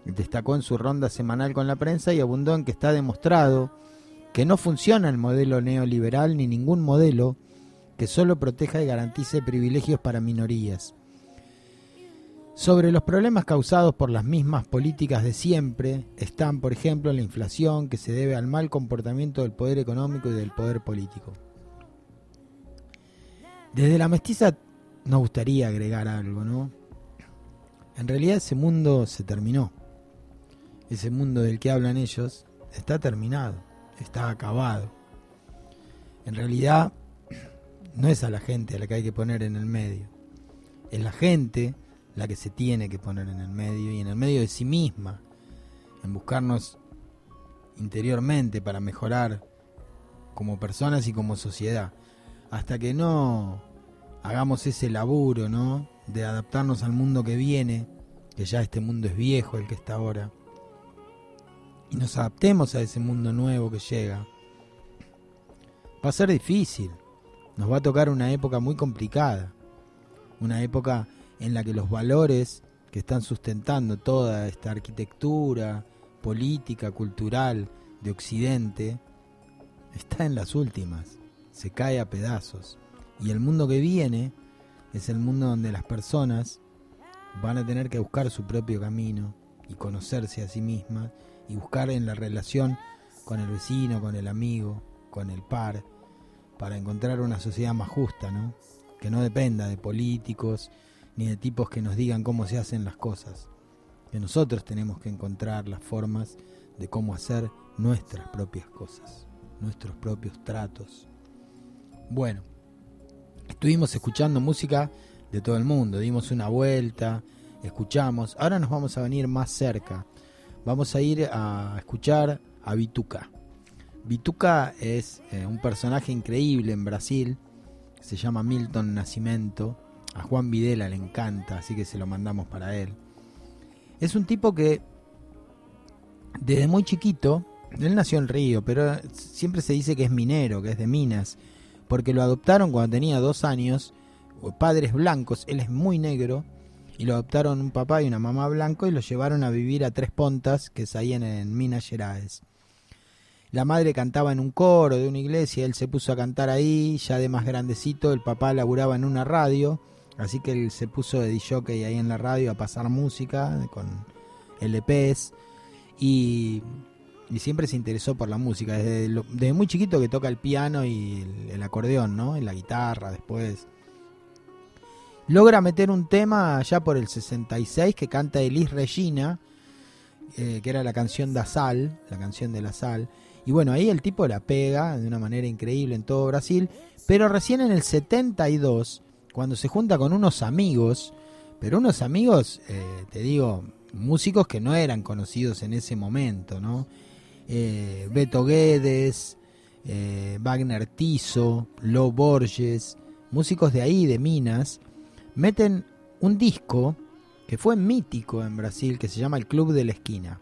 Speaker 1: Destacó en su ronda semanal con la prensa y abundó en que está demostrado que no funciona el modelo neoliberal ni ningún modelo que solo proteja y garantice privilegios para minorías. Sobre los problemas causados por las mismas políticas de siempre están, por ejemplo, la inflación que se debe al mal comportamiento del poder económico y del poder político. Desde la mestiza nos gustaría agregar algo, ¿no? En realidad ese mundo se terminó. Ese mundo del que hablan ellos está terminado, está acabado. En realidad no es a la gente a la que hay que poner en el medio. Es la gente la que se tiene que poner en el medio y en el medio de sí misma, en buscarnos interiormente para mejorar como personas y como sociedad. Hasta que no hagamos ese laburo, ¿no? De adaptarnos al mundo que viene, que ya este mundo es viejo, el que está ahora, y nos adaptemos a ese mundo nuevo que llega. Va a ser difícil, nos va a tocar una época muy complicada, una época en la que los valores que están sustentando toda esta arquitectura política, cultural de Occidente, está en las últimas, se cae a pedazos. Y el mundo que viene es el mundo donde las personas van a tener que buscar su propio camino y conocerse a sí mismas y buscar en la relación con el vecino, con el amigo, con el par, para encontrar una sociedad más justa, ¿no? Que no dependa de políticos ni de tipos que nos digan cómo se hacen las cosas. Que nosotros tenemos que encontrar las formas de cómo hacer nuestras propias cosas, nuestros propios tratos. Bueno, estuvimos escuchando música de todo el mundo, dimos una vuelta, escuchamos, ahora nos vamos a venir más cerca, vamos a ir a escuchar a Vituca. Vituca es eh, un personaje increíble en Brasil, se llama Milton Nascimento, a Juan Videla le encanta, así que se lo mandamos para él. Es un tipo que desde muy chiquito, él nació en Río, pero siempre se dice que es minero, que es de minas, porque lo adoptaron cuando tenía dos años, padres blancos, él es muy negro, y lo adoptaron un papá y una mamá blanco y lo llevaron a vivir a Tres Pontas, que es ahí en, Minas Gerais. La madre cantaba en un coro de una iglesia, él se puso a cantar ahí, ya de más grandecito, el papá laburaba en una radio, así que él se puso de DJ ahí en la radio a pasar música con LPs y, y siempre se interesó por la música, desde muy chiquito que toca el piano y el, el acordeón, ¿no? Y la guitarra después. Logra meter un tema ya por el 66 que canta Elis Regina, eh, que era la canción da Sal, la canción de la sal. Y bueno, ahí el tipo la pega de una manera increíble en todo Brasil, pero recién en el 72, cuando se junta con unos amigos, pero unos amigos, eh, te digo, músicos que no eran conocidos en ese momento, ¿no? Eh, Beto Guedes, Wagner Tiso, Lo Borges, músicos de ahí, de Minas, meten un disco que fue mítico en Brasil, que se llama El Club de la Esquina.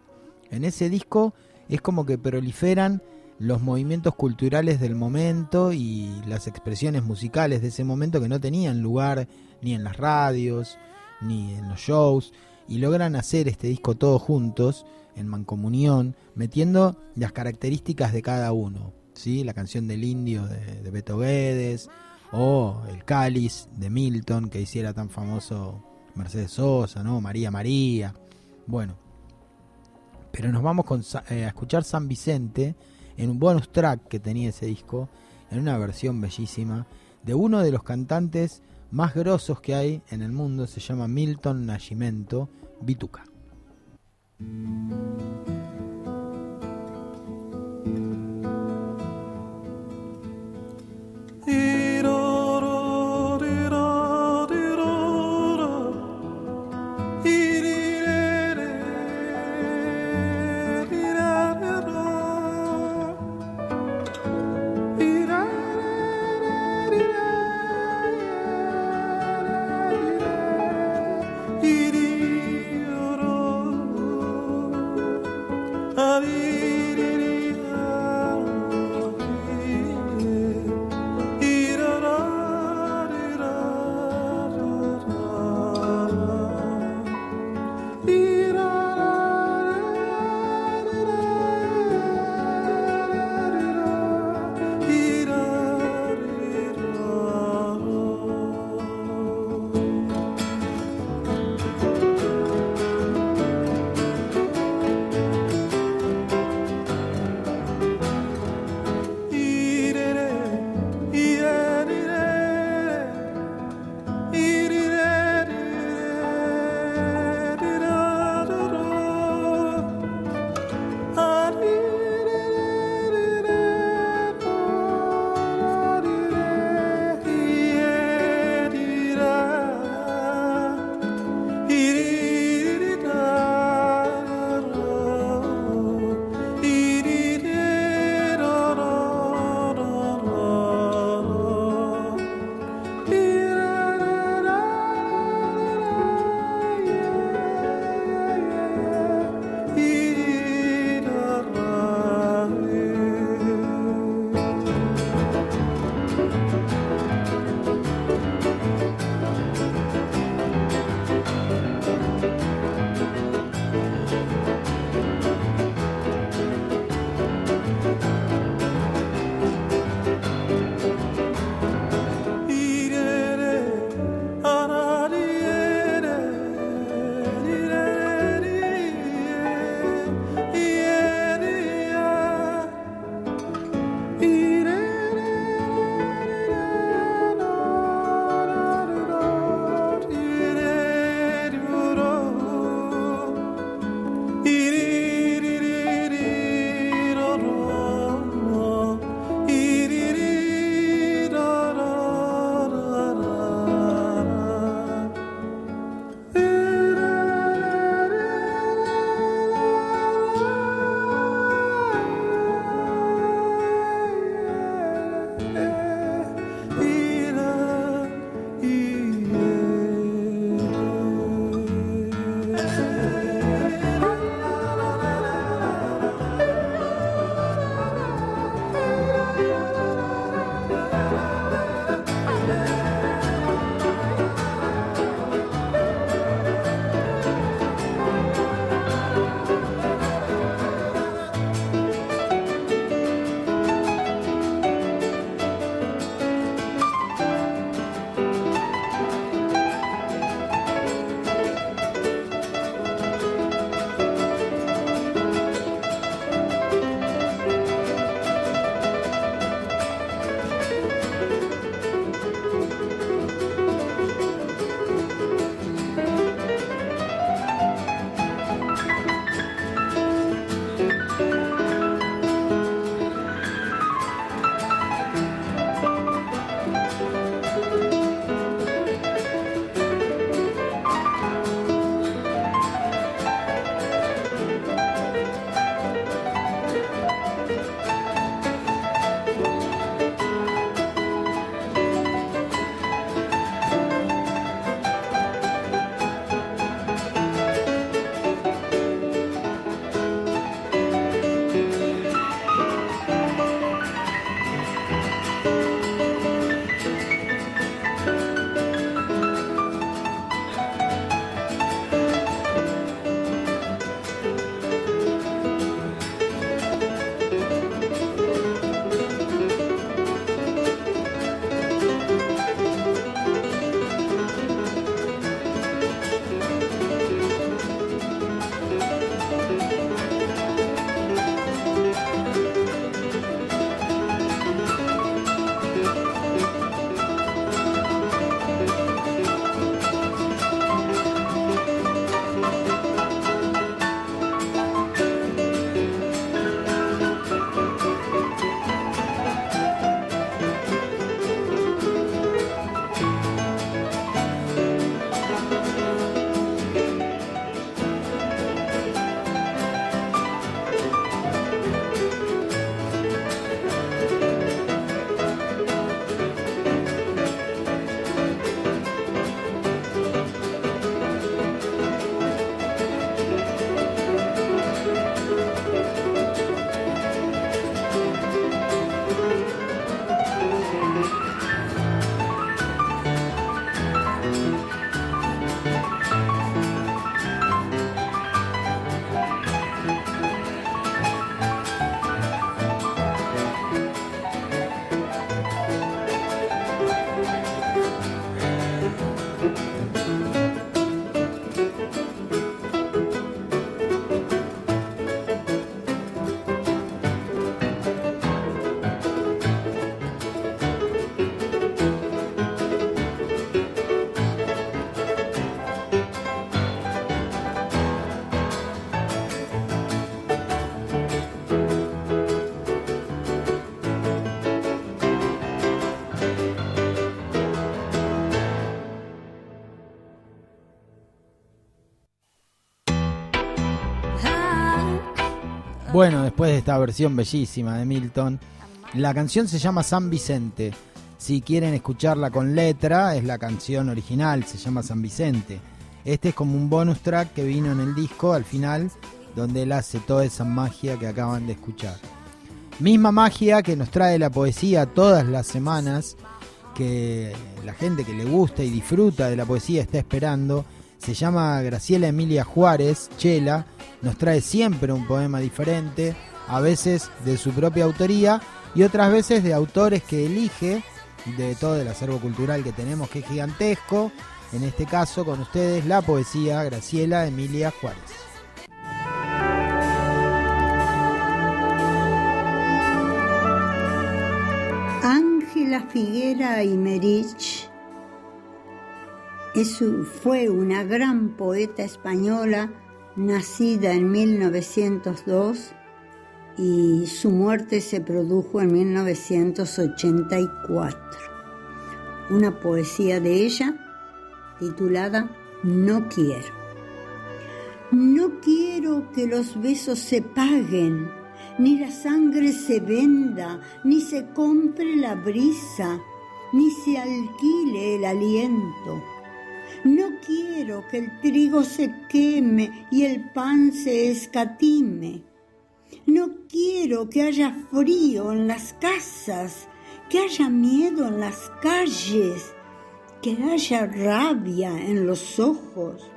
Speaker 1: En ese disco es como que proliferan los movimientos culturales del momento y las expresiones musicales de ese momento que no tenían lugar ni en las radios, ni en los shows, y logran hacer este disco todos juntos, en mancomunión, metiendo las características de cada uno. ¿sí? La canción del indio de, de Beto Guedes, o el cáliz de Milton, que hiciera tan famoso Mercedes Sosa, ¿no? María María. Bueno, pero nos vamos eh, a escuchar San Vicente en un bonus track que tenía ese disco, en una versión bellísima, de uno de los cantantes más grosos que hay en el mundo, se llama Milton Nascimento Bituca. Bueno, después de esta versión bellísima de Milton, la canción se llama San Vicente. Si quieren escucharla con letra, es la canción original, se llama San Vicente. Este es como un bonus track que vino en el disco al final, donde él hace toda esa magia que acaban de escuchar. Misma magia que nos trae la poesía todas las semanas, que la gente que le gusta y disfruta de la poesía está esperando. Se llama Graciela Emilia Juárez, Chela, nos trae siempre un poema diferente, a veces de su propia autoría y otras veces de autores que elige de todo el acervo cultural que tenemos, que es gigantesco. En este caso, con ustedes, la poesía Graciela Emilia Juárez.
Speaker 14: Ángela Figuera Imerich es u- fue una gran poeta española nacida en 1902 y su muerte se produjo en 1984. Una poesía de ella titulada No quiero. No quiero que los besos se paguen, ni la sangre se venda, ni se compre la brisa, ni se alquile el aliento. No quiero que el trigo se queme y el pan se escatime. No quiero que haya frío en las casas, que haya miedo en las calles, que haya rabia en los ojos.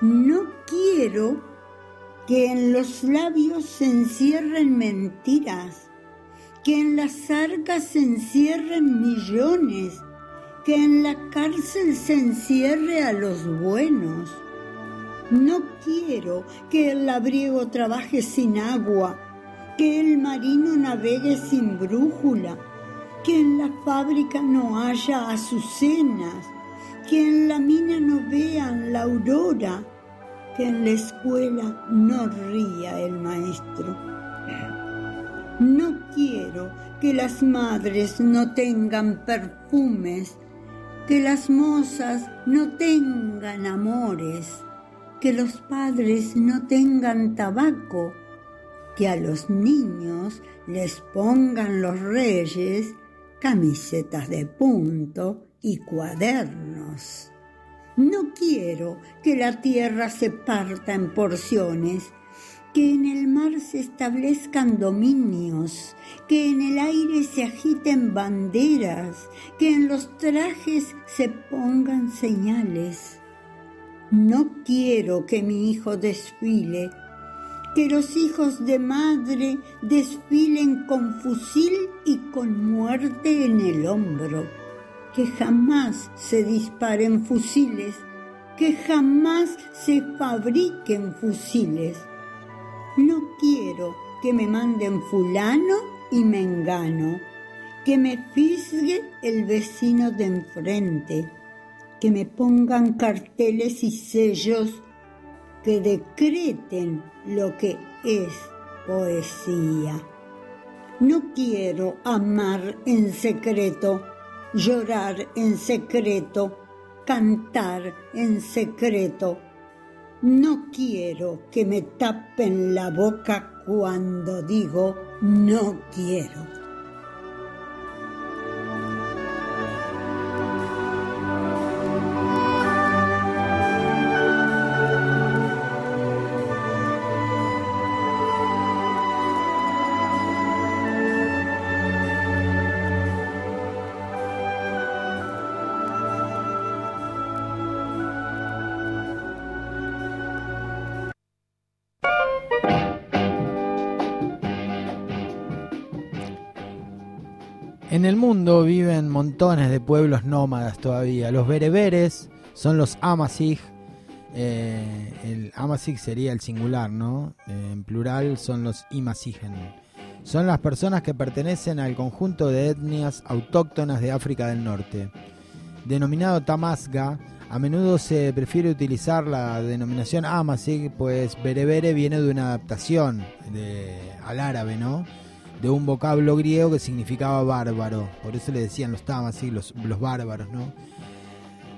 Speaker 14: No quiero que en los labios se encierren mentiras, que en las arcas se encierren millones, que en la cárcel se encierre a los buenos. No quiero que el labriego trabaje sin agua, que el marino navegue sin brújula, que en la fábrica no haya azucenas, que en la mina no vean la aurora, que en la escuela no ría el maestro. No quiero que las madres no tengan perfumes, que las mozas no tengan amores, que los padres no tengan tabaco, que a los niños les pongan los reyes camisetas de punto y cuadernos. No quiero que la tierra se parta en porciones, que en el mar se establezcan dominios, que en el aire se agiten banderas, que en los trajes se pongan señales. No quiero que mi hijo desfile, que los hijos de madre desfilen con fusil y con muerte en el hombro, que jamás se disparen fusiles, que jamás se fabriquen fusiles. No quiero que me manden fulano y mengano, que me fisgue el vecino de enfrente, que me pongan carteles y sellos que decreten lo que es poesía. No quiero amar en secreto, llorar en secreto, cantar en secreto. No quiero que me tapen la boca cuando digo no quiero.
Speaker 1: Mundo viven montones de pueblos nómadas todavía. Los bereberes son los Amazigh. eh, el Amazigh sería el singular, ¿no? Eh, en plural son los Imasigen. Son las personas que pertenecen al conjunto de etnias autóctonas de África del Norte. Denominado Tamasga, a menudo se prefiere utilizar la denominación Amazigh, pues berebere viene de una adaptación al árabe, ¿no? De un vocablo griego que significaba bárbaro. Por eso le decían los tamasig, los, los bárbaros, ¿no?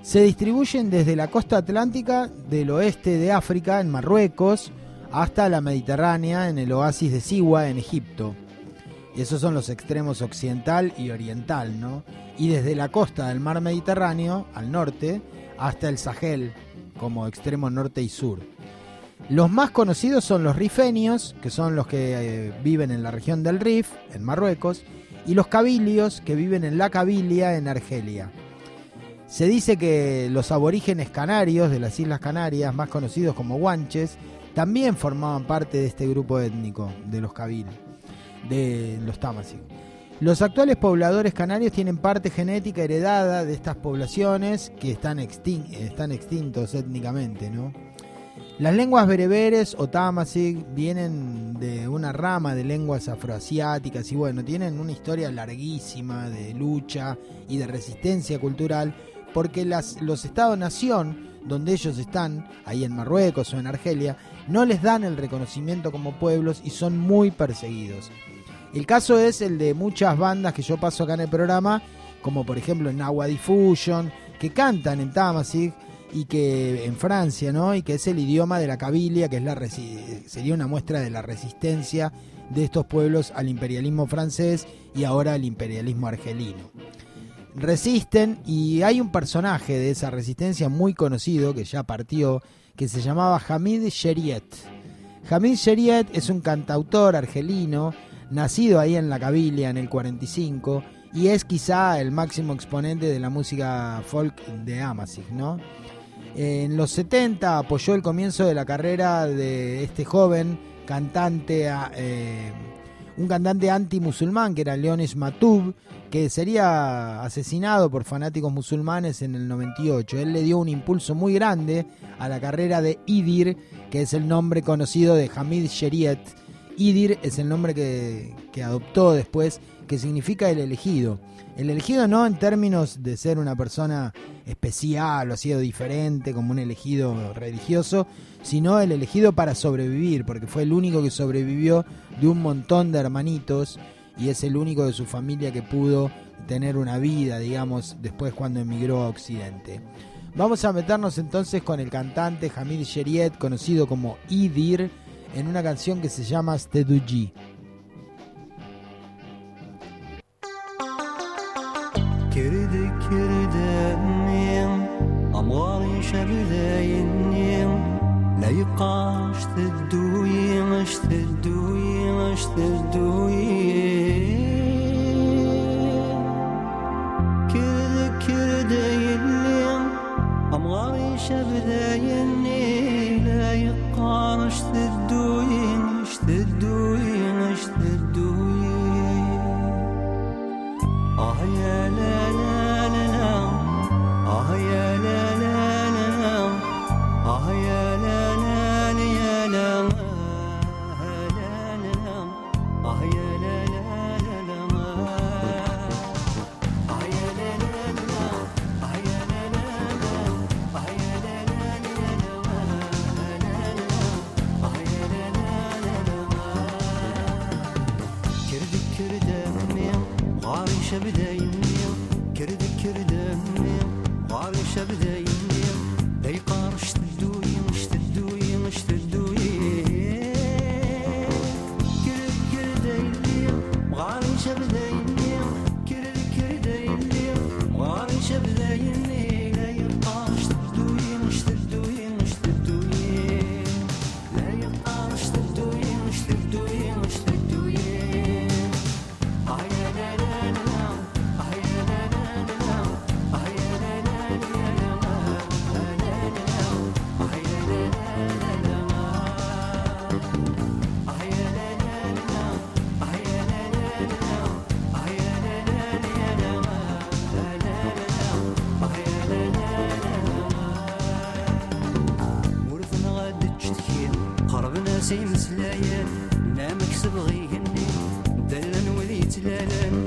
Speaker 1: Se distribuyen desde la costa atlántica del oeste de África, en Marruecos, hasta la Mediterránea en el oasis de Siwa en Egipto. Esos son los extremos occidental y oriental, ¿no? Y desde la costa del mar Mediterráneo, al norte, hasta el Sahel, como extremo norte y sur. Los más conocidos son los rifenios, que son los que eh, viven en la región del Rif, en Marruecos, y los cabilios, que viven en la Cabilia, en Argelia. Se dice que los aborígenes canarios de las Islas Canarias, más conocidos como guanches, también formaban parte de este grupo étnico de los cabil, de los tamasig. Los actuales pobladores canarios tienen parte genética heredada de estas poblaciones que están, están extintos étnicamente, ¿no? Las lenguas bereberes o tamasig vienen de una rama de lenguas afroasiáticas y bueno, tienen una historia larguísima de lucha y de resistencia cultural porque las, los estados-nación donde ellos están, ahí en Marruecos o en Argelia, no les dan el reconocimiento como pueblos y son muy perseguidos. El caso es el de muchas bandas que yo paso acá en el programa, como por ejemplo en Agua Diffusion, que cantan en Tamasig y que en Francia, ¿no? Y que es el idioma de la cabilia, que es la sería una muestra de la resistencia de estos pueblos al imperialismo francés y ahora al imperialismo argelino. Resisten y hay un personaje de esa resistencia muy conocido que ya partió, que se llamaba Hamid Sheriet. Hamid Sheriet es un cantautor argelino, nacido ahí en la Cabilia en el 45 y es quizá el máximo exponente de la música folk de Amasig, ¿no? En los 70 apoyó el comienzo de la carrera de este joven cantante, eh, un cantante anti-musulmán que era Leonis Matub, que sería asesinado por fanáticos musulmanes en el 98. Él le dio un impulso muy grande a la carrera de Idir, que es el nombre conocido de Hamid Sheriet. Idir es el nombre que, que adoptó después, que significa el elegido. El elegido no en términos de ser una persona especial o así o diferente, como un elegido religioso, sino el elegido para sobrevivir, porque fue el único que sobrevivió de un montón de hermanitos y es el único de su familia que pudo tener una vida, digamos, después cuando emigró a Occidente. Vamos a meternos entonces con el cantante Hamid Sheriet, conocido como Idir, en una canción que se llama Steduji.
Speaker 15: كرد كرد أمين أمغاري شبداينين لا يبقى اشتدوي اشتدوي اشتدوي كرد كرد أمغاري شبداينين شبدين كرد كردم غار شبدين سيمسلايات لا مكسب غي هني دلن
Speaker 16: وليت تلالان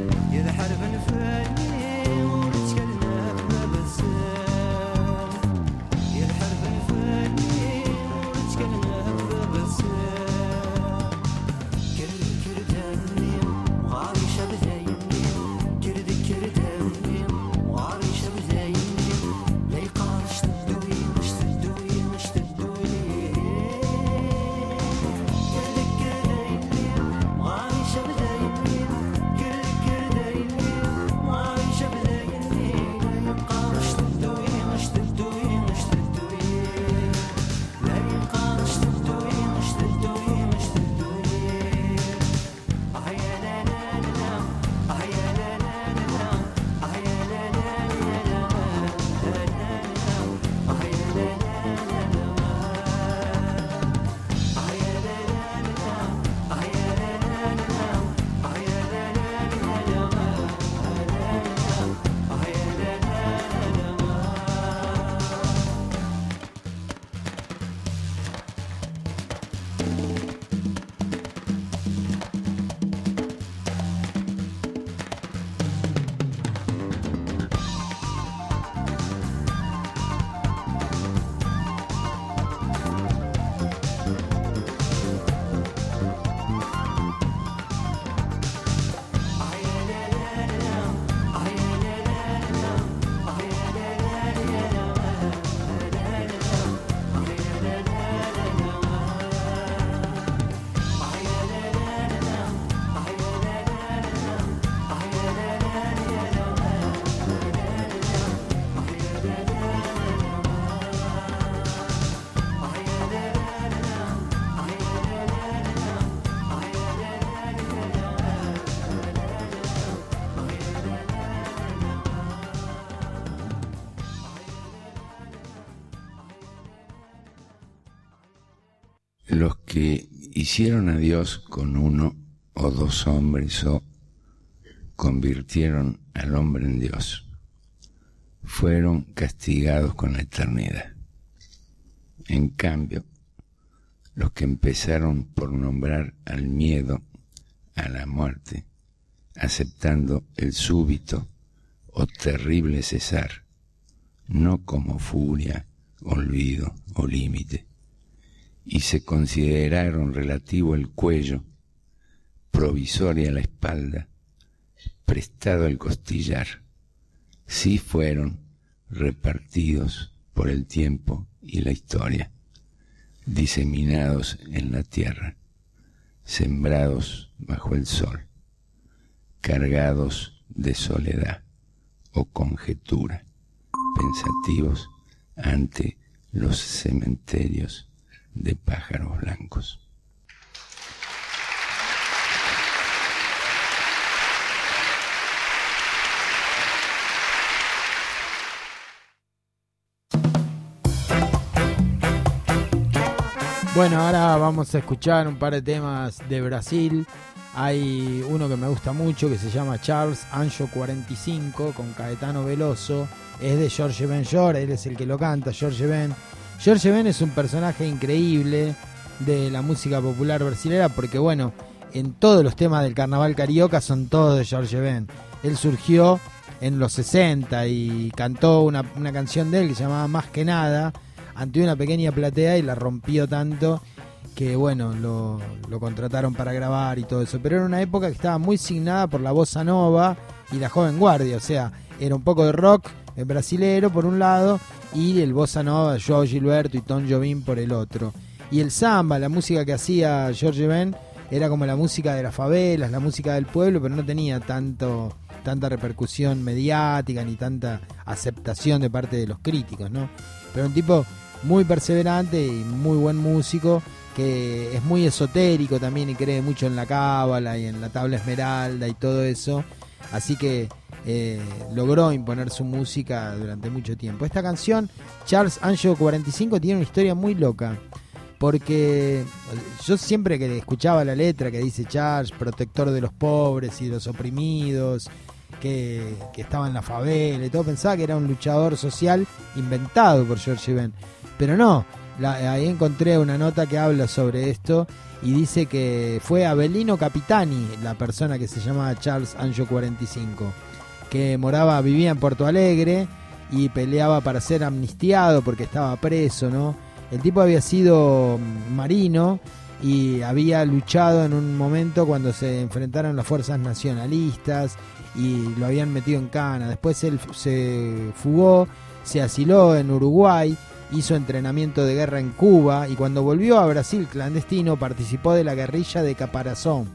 Speaker 16: hicieron a Dios con uno o dos hombres o convirtieron al hombre en Dios fueron castigados con la eternidad. En cambio, los que empezaron por nombrar al miedo, a la muerte, aceptando el súbito o terrible cesar, no como furia, olvido o límite, y se consideraron relativo el cuello, provisoria la espalda, prestado el costillar, sí fueron repartidos por el tiempo y la historia, diseminados en la tierra, sembrados bajo el sol, cargados de soledad o conjetura, pensativos ante los cementerios de pájaros blancos.
Speaker 1: Bueno, ahora vamos a escuchar un par de temas de Brasil. Hay uno que me gusta mucho que se llama Charles Anjo 45 con Caetano Veloso. Es de George Ben Jor, él es el que lo canta, George Ben. George Ben es un personaje increíble de la música popular brasileña porque, bueno, en todos los temas del carnaval carioca son todos de George Ben. Él surgió en los 60 y cantó una, una canción de él que se llamaba Más que nada ante una pequeña platea y la rompió tanto que bueno, lo, lo, contrataron para grabar y todo eso. Pero era una época que estaba muy signada por la bossa nova y la joven guardia, o sea, era un poco de rock el brasilero por un lado y el bossa nova Joe Gilberto y Tom Jobim por el otro. Y el samba, la música que hacía George Ben, era como la música de las favelas, la música del pueblo, pero no tenía tanto tanta repercusión mediática ni tanta aceptación de parte de los críticos, ¿no? Pero un tipo muy perseverante y muy buen músico que es muy esotérico también y cree mucho en la cábala y en la tabla esmeralda y todo eso. Así que eh, logró imponer su música durante mucho tiempo. Esta canción, Charles Angelo 45, tiene una historia muy loca. Porque yo siempre que escuchaba la letra que dice Charles, protector de los pobres y de los oprimidos, que, estaba en la favela y todo, pensaba que era un luchador social inventado por George Ben. Pero no, la, ahí encontré una nota que habla sobre esto y dice que fue Abelino Capitani, la persona que se llama Charles Anjo 45, que moraba, vivía en Porto Alegre y peleaba para ser amnistiado porque estaba preso, ¿no? El tipo había sido marino y había luchado en un momento cuando se enfrentaron las fuerzas nacionalistas y lo habían metido en cana. Después él se fugó, se asiló en Uruguay hizo entrenamiento de guerra en Cuba y cuando volvió a Brasil clandestino participó de la guerrilla de Caparazón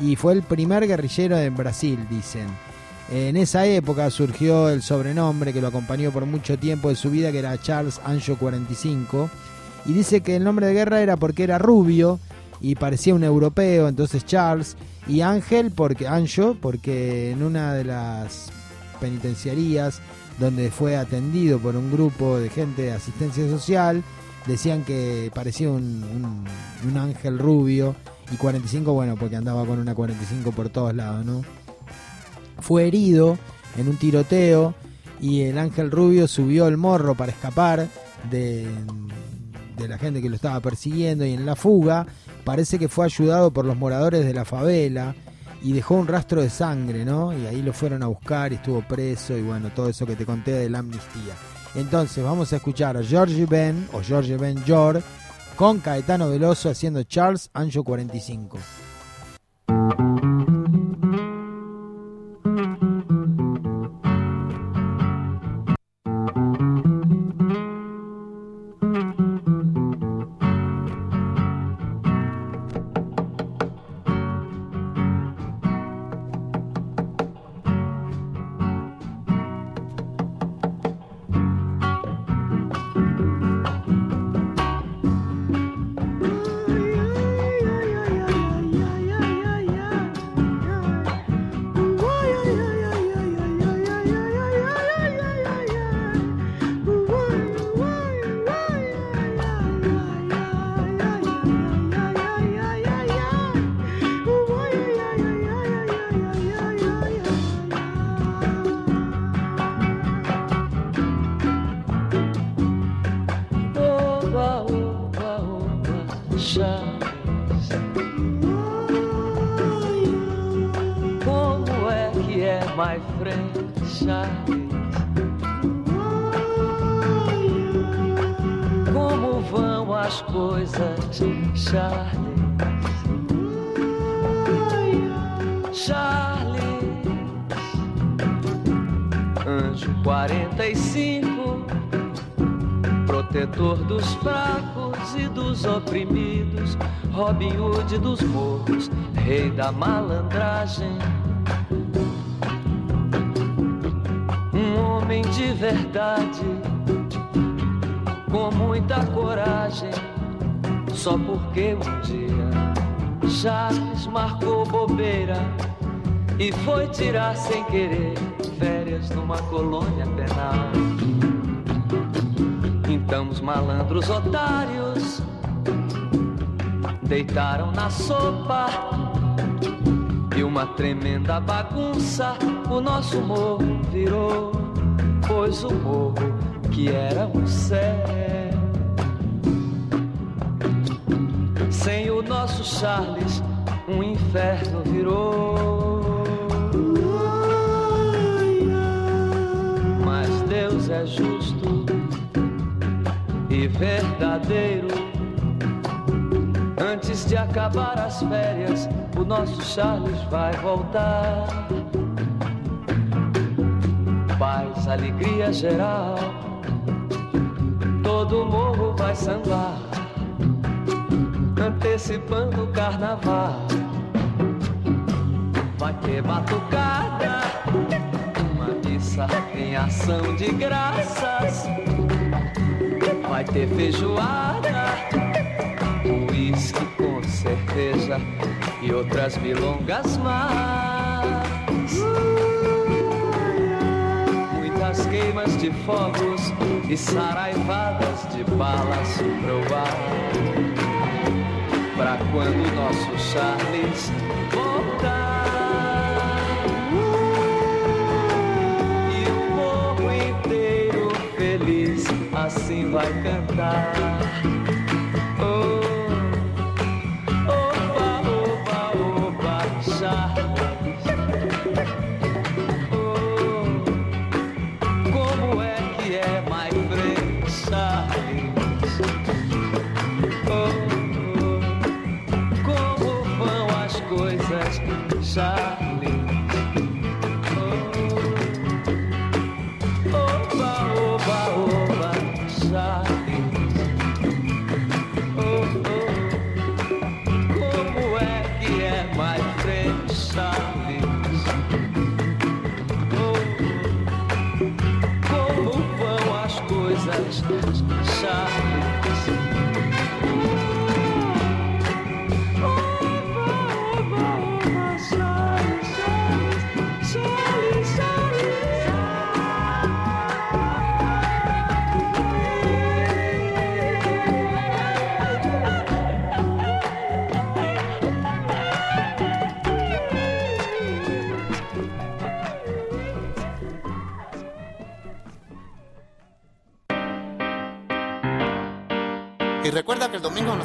Speaker 1: y fue el primer guerrillero en Brasil, dicen. En esa época surgió el sobrenombre que lo acompañó por mucho tiempo de su vida, que era Charles Anjo 45, y dice que el nombre de guerra era porque era rubio y parecía un europeo, entonces Charles, y Ángel porque Anjo, porque en una de las penitenciarías donde fue atendido por un grupo de gente de asistencia social. Decían que parecía un, un, un, ángel rubio y 45, bueno, porque andaba con una 45 por todos lados, ¿no? Fue herido en un tiroteo y el ángel rubio subió el morro para escapar de, de la gente que lo estaba persiguiendo y en la fuga parece que fue ayudado por los moradores de la favela y dejó un rastro de sangre, ¿no? Y ahí lo fueron a buscar y estuvo preso y bueno, todo eso que te conté de la amnistía. Entonces vamos a escuchar a George Ben o George Ben Jor con Caetano Veloso haciendo Charles Anjo 45.
Speaker 17: Sem querer férias numa colônia penal. Então os malandros otários deitaram na sopa e uma tremenda bagunça o nosso morro virou, pois o morro que era um céu. Sem o nosso Charles, um inferno virou. Acabar as férias, o nosso Charles vai voltar. Paz, alegria geral, todo morro vai sambar antecipando o carnaval. Vai ter batucada, uma missa em ação de graças. Vai ter feijoada, uísque com cerveja e outras milongas mais. Muitas queimas de fogos e saraivadas de balas pro ar pra quando nosso Charles voltar. E o morro inteiro feliz assim vai cantar.
Speaker 18: Side.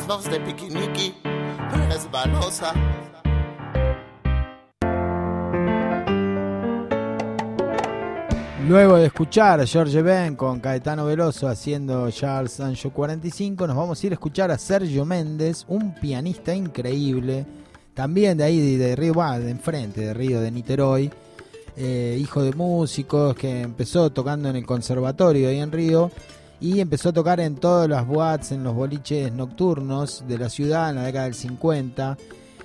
Speaker 18: De.
Speaker 1: Luego de escuchar a George Ben con Caetano Veloso haciendo Charles Sancho 45, nos vamos a ir a escuchar a Sergio Méndez, un pianista increíble, también de ahí de Río, va, de enfrente de Río de Niterói, eh, hijo de músicos que empezó tocando en el conservatorio ahí en Río y empezó a tocar en todas las boats, en los boliches nocturnos de la ciudad en la década del 50.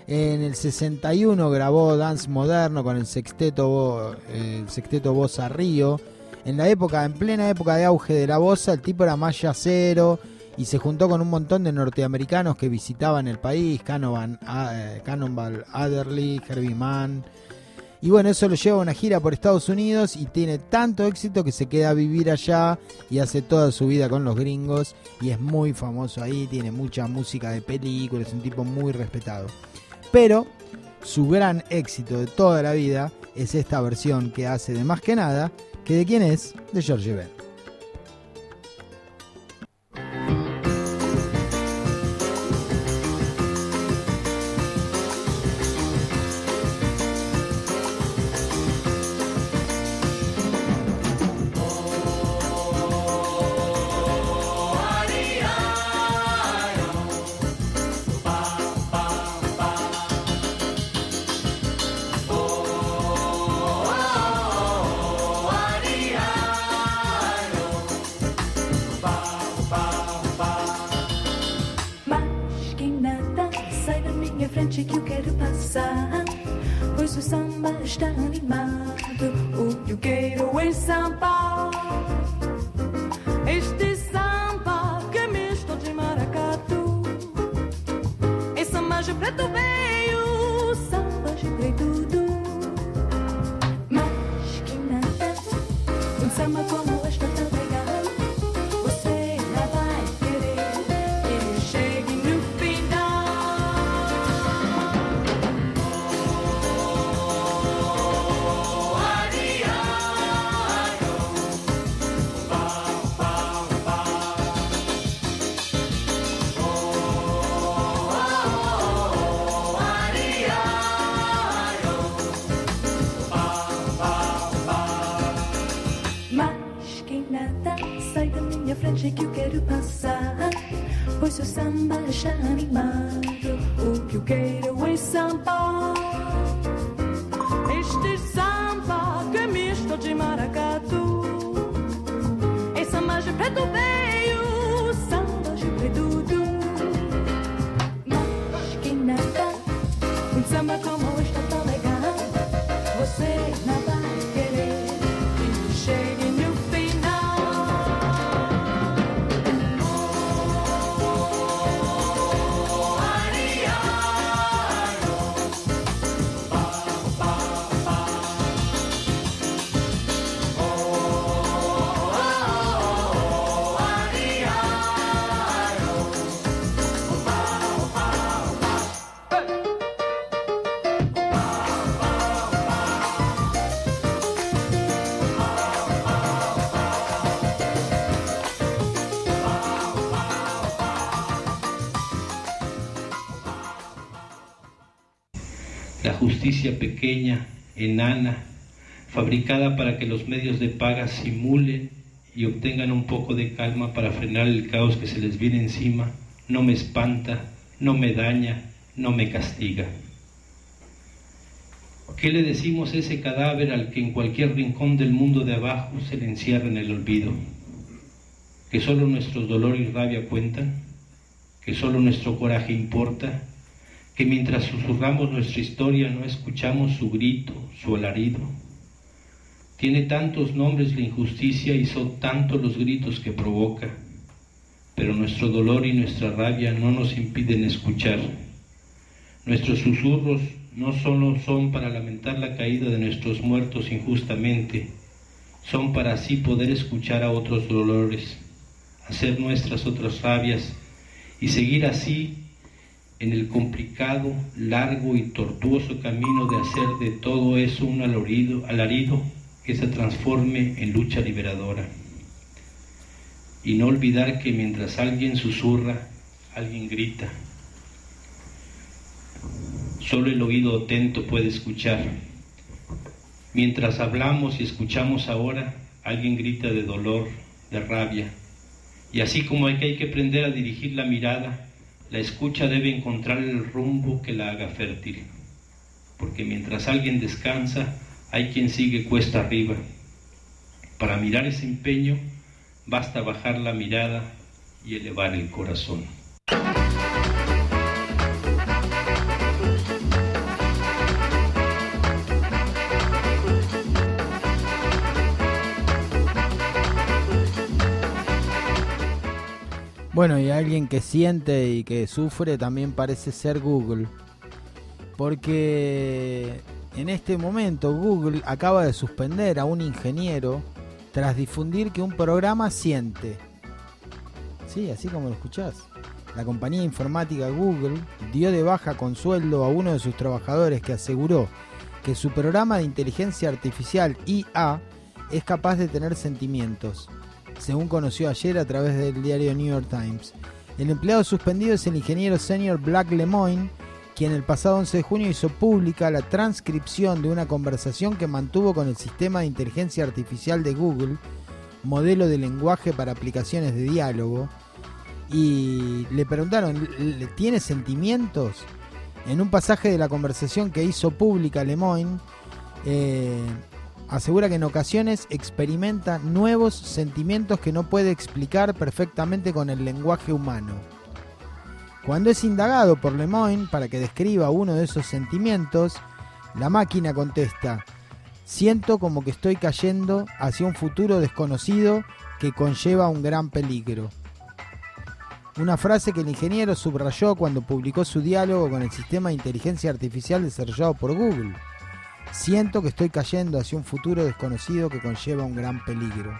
Speaker 1: En el 61 grabó Dance Moderno con el sexteto, el sexteto Bossa Río. En la época, en plena época de auge de la bossa, el tipo era más yacero y se juntó con un montón de norteamericanos que visitaban el país, eh, Cannonball Adderley, Herbie Mann. Y bueno, eso lo lleva a una gira por Estados Unidos y tiene tanto éxito que se queda a vivir allá y hace toda su vida con los gringos y es muy famoso ahí, tiene mucha música de películas, es un tipo muy respetado. Pero su gran éxito de toda la vida es esta versión que hace de más que nada, que de quién es, de George Ben.
Speaker 19: Justicia pequeña, enana, fabricada para que los medios de paga simulen y obtengan un poco de calma para frenar el caos que se les viene encima, no me espanta, no me daña, no me castiga. ¿Qué le decimos a ese cadáver al que en cualquier rincón del mundo de abajo se le encierra en el olvido? ¿Que solo nuestros dolor y rabia cuentan? ¿Que solo nuestro coraje importa? Que mientras susurramos nuestra historia no escuchamos su grito, su alarido. Tiene tantos nombres la injusticia y son tantos los gritos que provoca, pero nuestro dolor y nuestra rabia no nos impiden escuchar. Nuestros susurros no solo son para lamentar la caída de nuestros muertos injustamente, son para así poder escuchar a otros dolores, hacer nuestras otras rabias y seguir así en el complicado, largo y tortuoso camino de hacer de todo eso un alarido, alarido que se transforme en lucha liberadora. Y no olvidar que mientras alguien susurra, alguien grita. Solo el oído atento puede escuchar. Mientras hablamos y escuchamos ahora, alguien grita de dolor, de rabia. Y así como hay que, hay que aprender a dirigir la mirada, la escucha debe encontrar el rumbo que la haga fértil, porque mientras alguien descansa, hay quien sigue cuesta arriba. Para mirar ese empeño, basta bajar la mirada y elevar el corazón.
Speaker 1: Bueno, y alguien que siente y que sufre también parece ser Google. Porque en este momento Google acaba de suspender a un ingeniero tras difundir que un programa siente. Sí, así como lo escuchás. La compañía informática Google dio de baja con sueldo a uno de sus trabajadores que aseguró que su programa de inteligencia artificial IA es capaz de tener sentimientos según conoció ayer a través del diario New York Times. El empleado suspendido es el ingeniero senior Black Lemoyne, quien el pasado 11 de junio hizo pública la transcripción de una conversación que mantuvo con el sistema de inteligencia artificial de Google, modelo de lenguaje para aplicaciones de diálogo, y le preguntaron, ¿le- ¿tiene sentimientos? En un pasaje de la conversación que hizo pública Lemoyne, eh, asegura que en ocasiones experimenta nuevos sentimientos que no puede explicar perfectamente con el lenguaje humano. Cuando es indagado por Lemoyne para que describa uno de esos sentimientos, la máquina contesta, siento como que estoy cayendo hacia un futuro desconocido que conlleva un gran peligro. Una frase que el ingeniero subrayó cuando publicó su diálogo con el sistema de inteligencia artificial desarrollado por Google. Siento que estoy cayendo hacia un futuro desconocido que conlleva un gran peligro.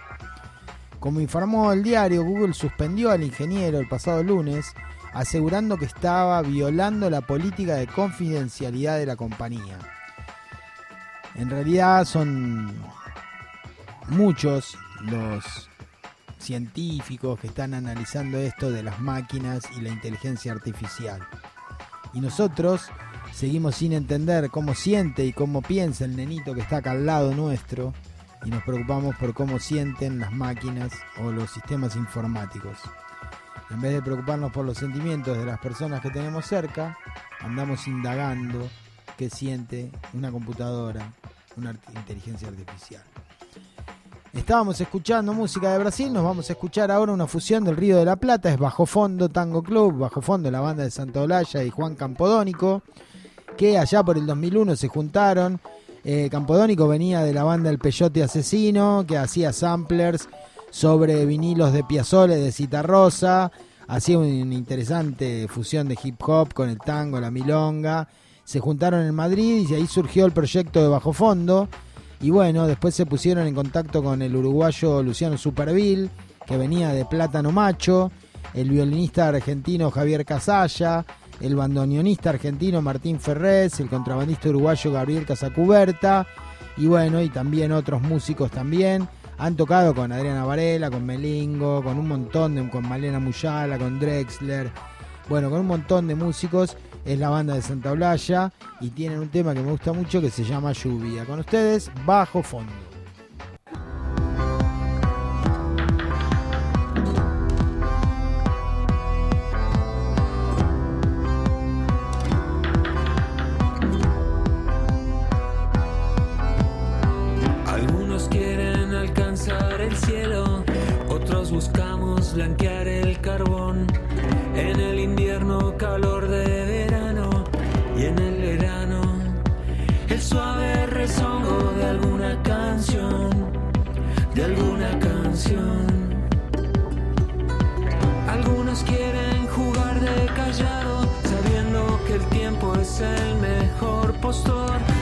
Speaker 1: Como informó el diario, Google suspendió al ingeniero el pasado lunes, asegurando que estaba violando la política de confidencialidad de la compañía. En realidad son muchos los científicos que están analizando esto de las máquinas y la inteligencia artificial. Y nosotros seguimos sin entender cómo siente y cómo piensa el nenito que está acá al lado nuestro y nos preocupamos por cómo sienten las máquinas o los sistemas informáticos. En vez de preocuparnos por los sentimientos de las personas que tenemos cerca, andamos indagando qué siente una computadora, una inteligencia artificial. Estábamos escuchando música de Brasil, nos vamos a escuchar ahora una fusión del Río de la Plata, es Bajo Fondo Tango Club, Bajo Fondo la banda de Santa Olalla y Juan Campodónico, que allá por el 2001 se juntaron. Eh, Campodónico venía de la banda El Peyote Asesino, que hacía samplers sobre vinilos de Piazzolla, de Citarrosa, hacía una interesante fusión de hip hop con el tango, la milonga. Se juntaron en Madrid y ahí surgió el proyecto de Bajo Fondo. Y bueno, después se pusieron en contacto con el uruguayo Luciano Superville, que venía de Plátano Macho, el violinista argentino Javier Casalla, el bandoneonista argentino Martín Ferrés, el contrabandista uruguayo Gabriel Casacuberta, y bueno, y también otros músicos también. Han tocado con Adriana Varela, con Melingo, con un montón de, con Malena Muyala, con Drexler, bueno, con un montón de músicos. Es la banda de Santa Olalla y tienen un tema que me gusta mucho que se llama Lluvia. Con ustedes, Bajo Fondo.
Speaker 20: Buscamos blanquear el carbón. En el invierno calor de verano y en el verano el suave rezongo de alguna canción, de alguna canción. Algunos quieren jugar de callado, sabiendo que el tiempo es el mejor postor.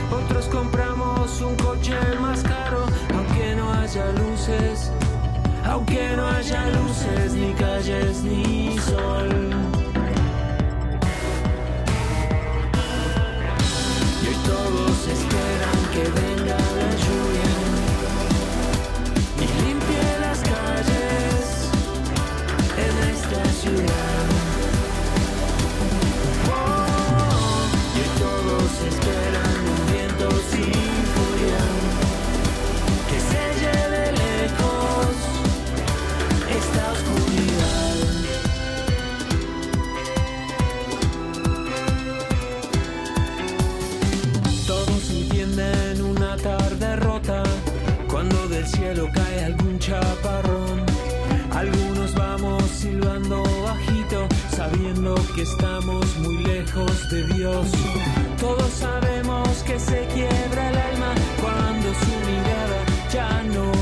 Speaker 20: Que estamos muy lejos de Dios. Todos sabemos que se quiebra el alma cuando su mirada ya no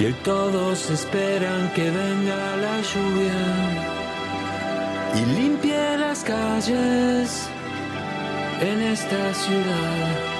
Speaker 20: Y todos esperan que venga la lluvia y limpie las calles en esta ciudad.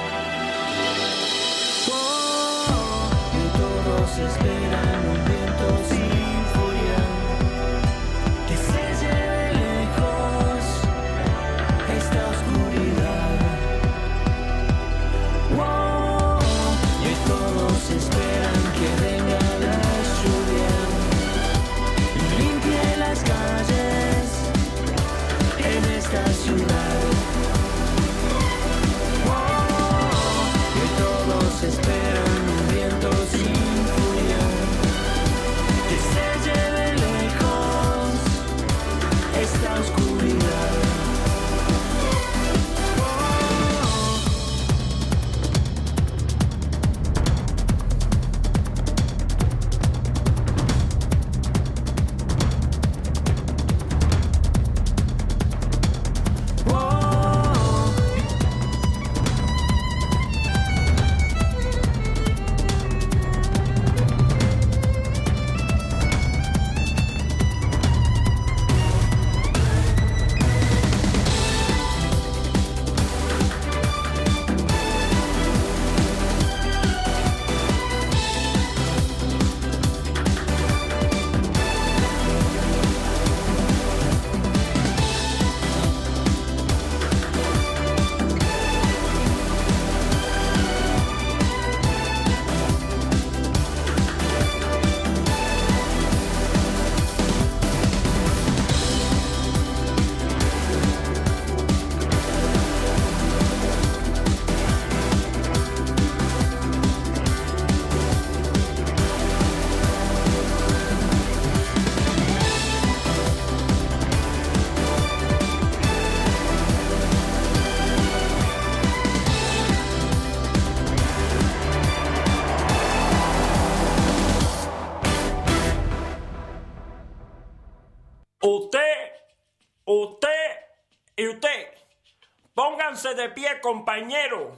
Speaker 21: Pie, compañero.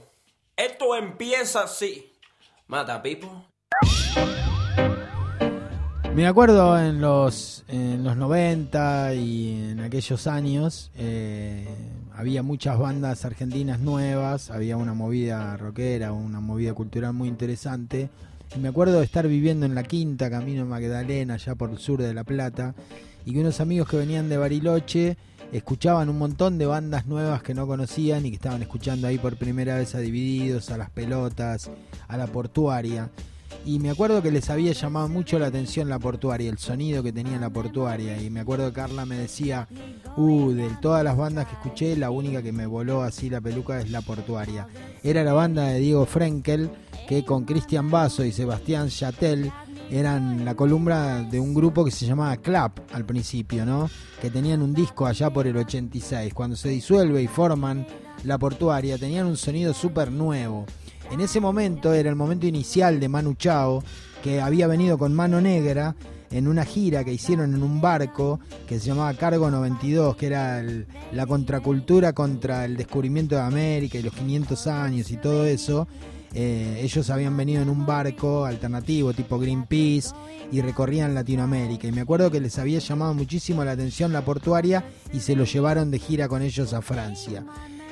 Speaker 21: Esto empieza así. Mata, Pipo.
Speaker 1: Me acuerdo en los, en los 90 y en aquellos años eh, había muchas bandas argentinas nuevas, había una movida rockera, una movida cultural muy interesante. Y me acuerdo de estar viviendo en la Quinta, camino Magdalena, allá por el sur de La Plata, y que unos amigos que venían de Bariloche escuchaban un montón de bandas nuevas que no conocían y que estaban escuchando ahí por primera vez a Divididos, a Las Pelotas, a La Portuaria. Y me acuerdo que les había llamado mucho la atención la portuaria, el sonido que tenía la portuaria. Y me acuerdo que Carla me decía, uh, de todas las bandas que escuché, la única que me voló así la peluca es la portuaria. Era la banda de Diego Frenkel, que con Cristian Basso y Sebastián Chatel eran la columna de un grupo que se llamaba Clap al principio, ¿no? Que tenían un disco allá por el 86. Cuando se disuelve y forman la portuaria, tenían un sonido súper nuevo. En ese momento era el momento inicial de Manu Chao, que había venido con Mano Negra en una gira que hicieron en un barco que se llamaba Cargo 92, que era la contracultura contra el descubrimiento de América y los 500 años y todo eso. Eh, ellos habían venido en un barco alternativo tipo Greenpeace y recorrían Latinoamérica. Y me acuerdo que les había llamado muchísimo la atención la portuaria y se lo llevaron de gira con ellos a Francia.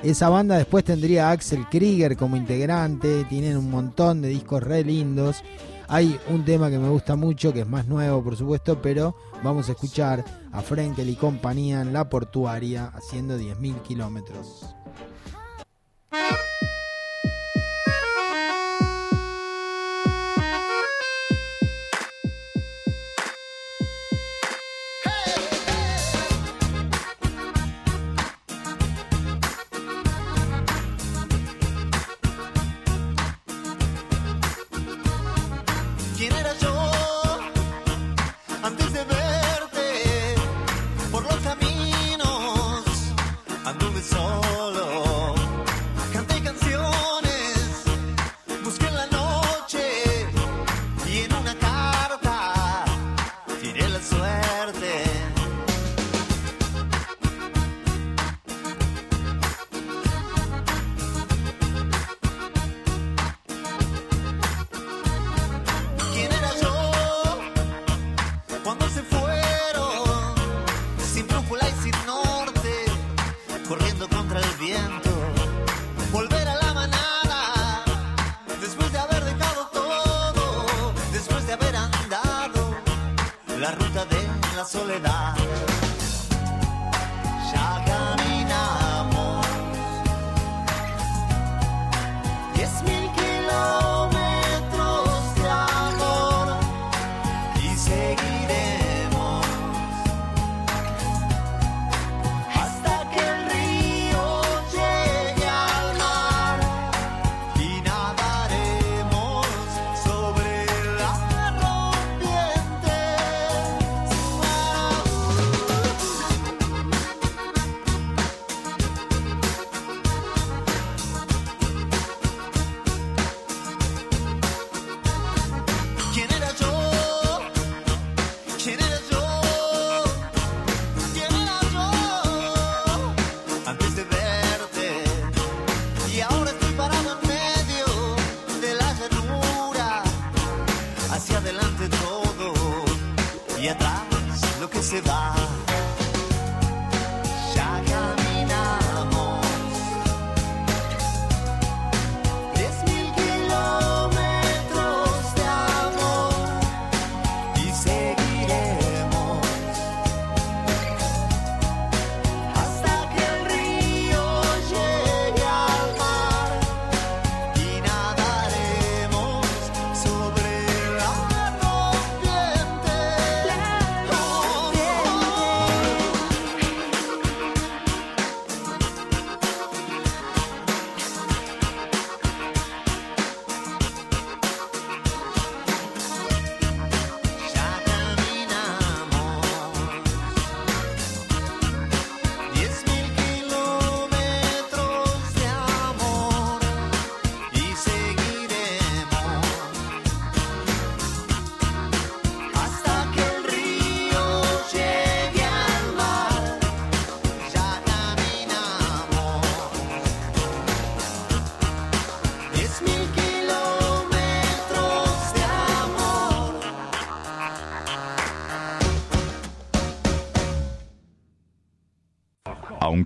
Speaker 1: Esa banda después tendría a Axel Krieger como integrante, tienen un montón de discos re lindos. Hay un tema que me gusta mucho, que es más nuevo por supuesto, pero vamos a escuchar a Frenkel y compañía en La Portuaria haciendo 10.000 kilómetros.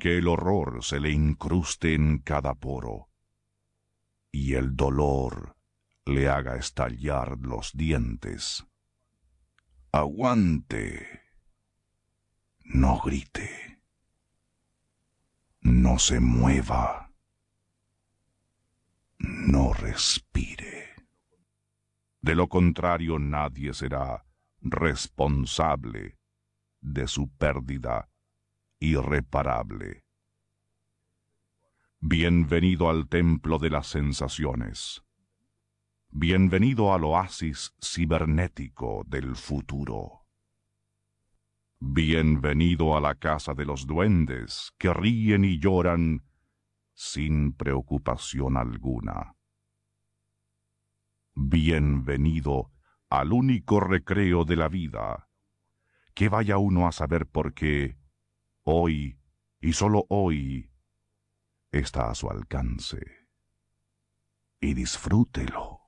Speaker 22: Aunque el horror se le incruste en cada poro y el dolor le haga estallar los dientes. Aguante. No grite. No se mueva. No respire. De lo contrario, nadie será responsable de su pérdida irreparable. Bienvenido al templo de las sensaciones. Bienvenido al oasis cibernético del futuro. Bienvenido a la casa de los duendes que ríen y lloran sin preocupación alguna. Bienvenido al único recreo de la vida, que vaya uno a saber por qué hoy y solo hoy está a su alcance. Y disfrútelo.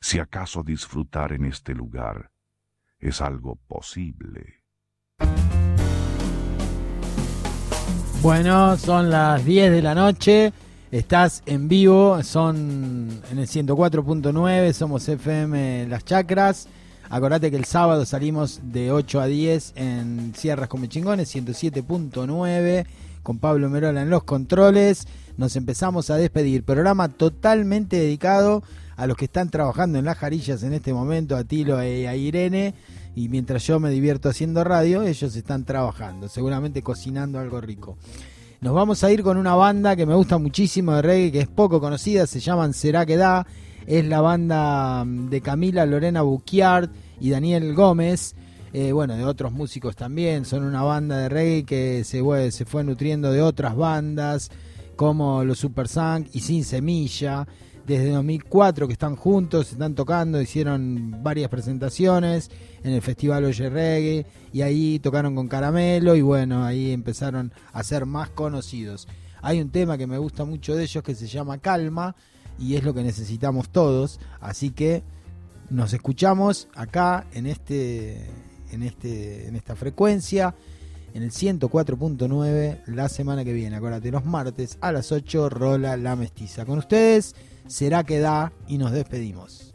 Speaker 22: Si acaso disfrutar en este lugar es algo posible.
Speaker 1: Bueno, son las 10 de la noche. Estás en vivo, son en el 104.9, somos FM Las Chacras. Acordate que el sábado salimos de 8 a 10 en Sierras Come Chingones, 107.9, con Pablo Merola en los controles. Nos empezamos a despedir. Programa totalmente dedicado a los que están trabajando en las jarillas en este momento, a Tilo y a Irene. Y mientras yo me divierto haciendo radio, ellos están trabajando, seguramente cocinando algo rico. Nos vamos a ir con una banda que me gusta muchísimo de reggae, que es poco conocida, se llaman Será que da. Es la banda mm, de Camila Lorena Buquiart y Daniel Gómez. eh, bueno, de otros músicos también. Son una banda de reggae que se, fue- se fue nutriendo de otras bandas, como los Super Sank y Sin Semilla. Desde 2004 que están juntos, están tocando, hicieron varias presentaciones en el Festival Oye Reggae y ahí tocaron con Caramelo y bueno, ahí empezaron a ser más conocidos. Hay un tema que me gusta mucho de ellos que se llama Calma y es lo que necesitamos todos, así que nos escuchamos acá en este en este en esta frecuencia en el 104.9 la semana que viene. Acuérdate, los martes a las 8 rola la mestiza. Con ustedes será que da y nos despedimos.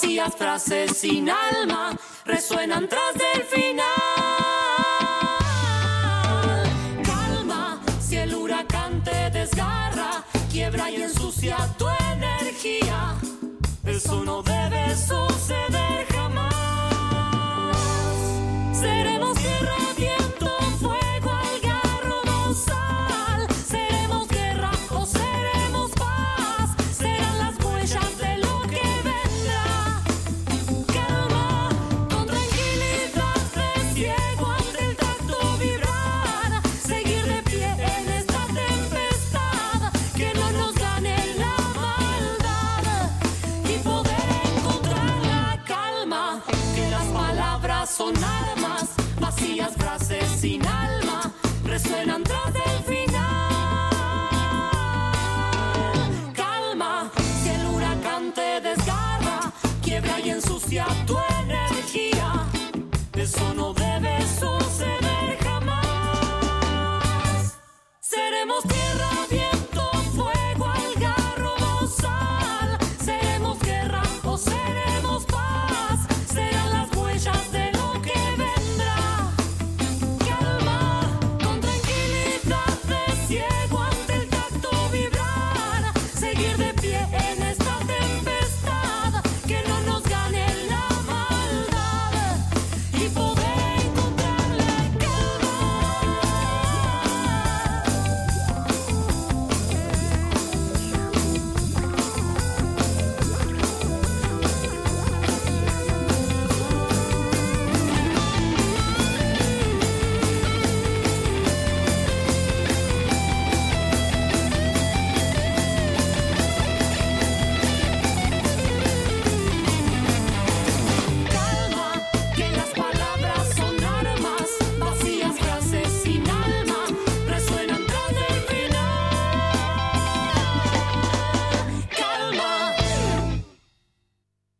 Speaker 23: vacías frases sin alma resuenan tras del final. Calma, si el huracán te desgarra, quiebra y ensucia tu energía. Eso no debe suceder.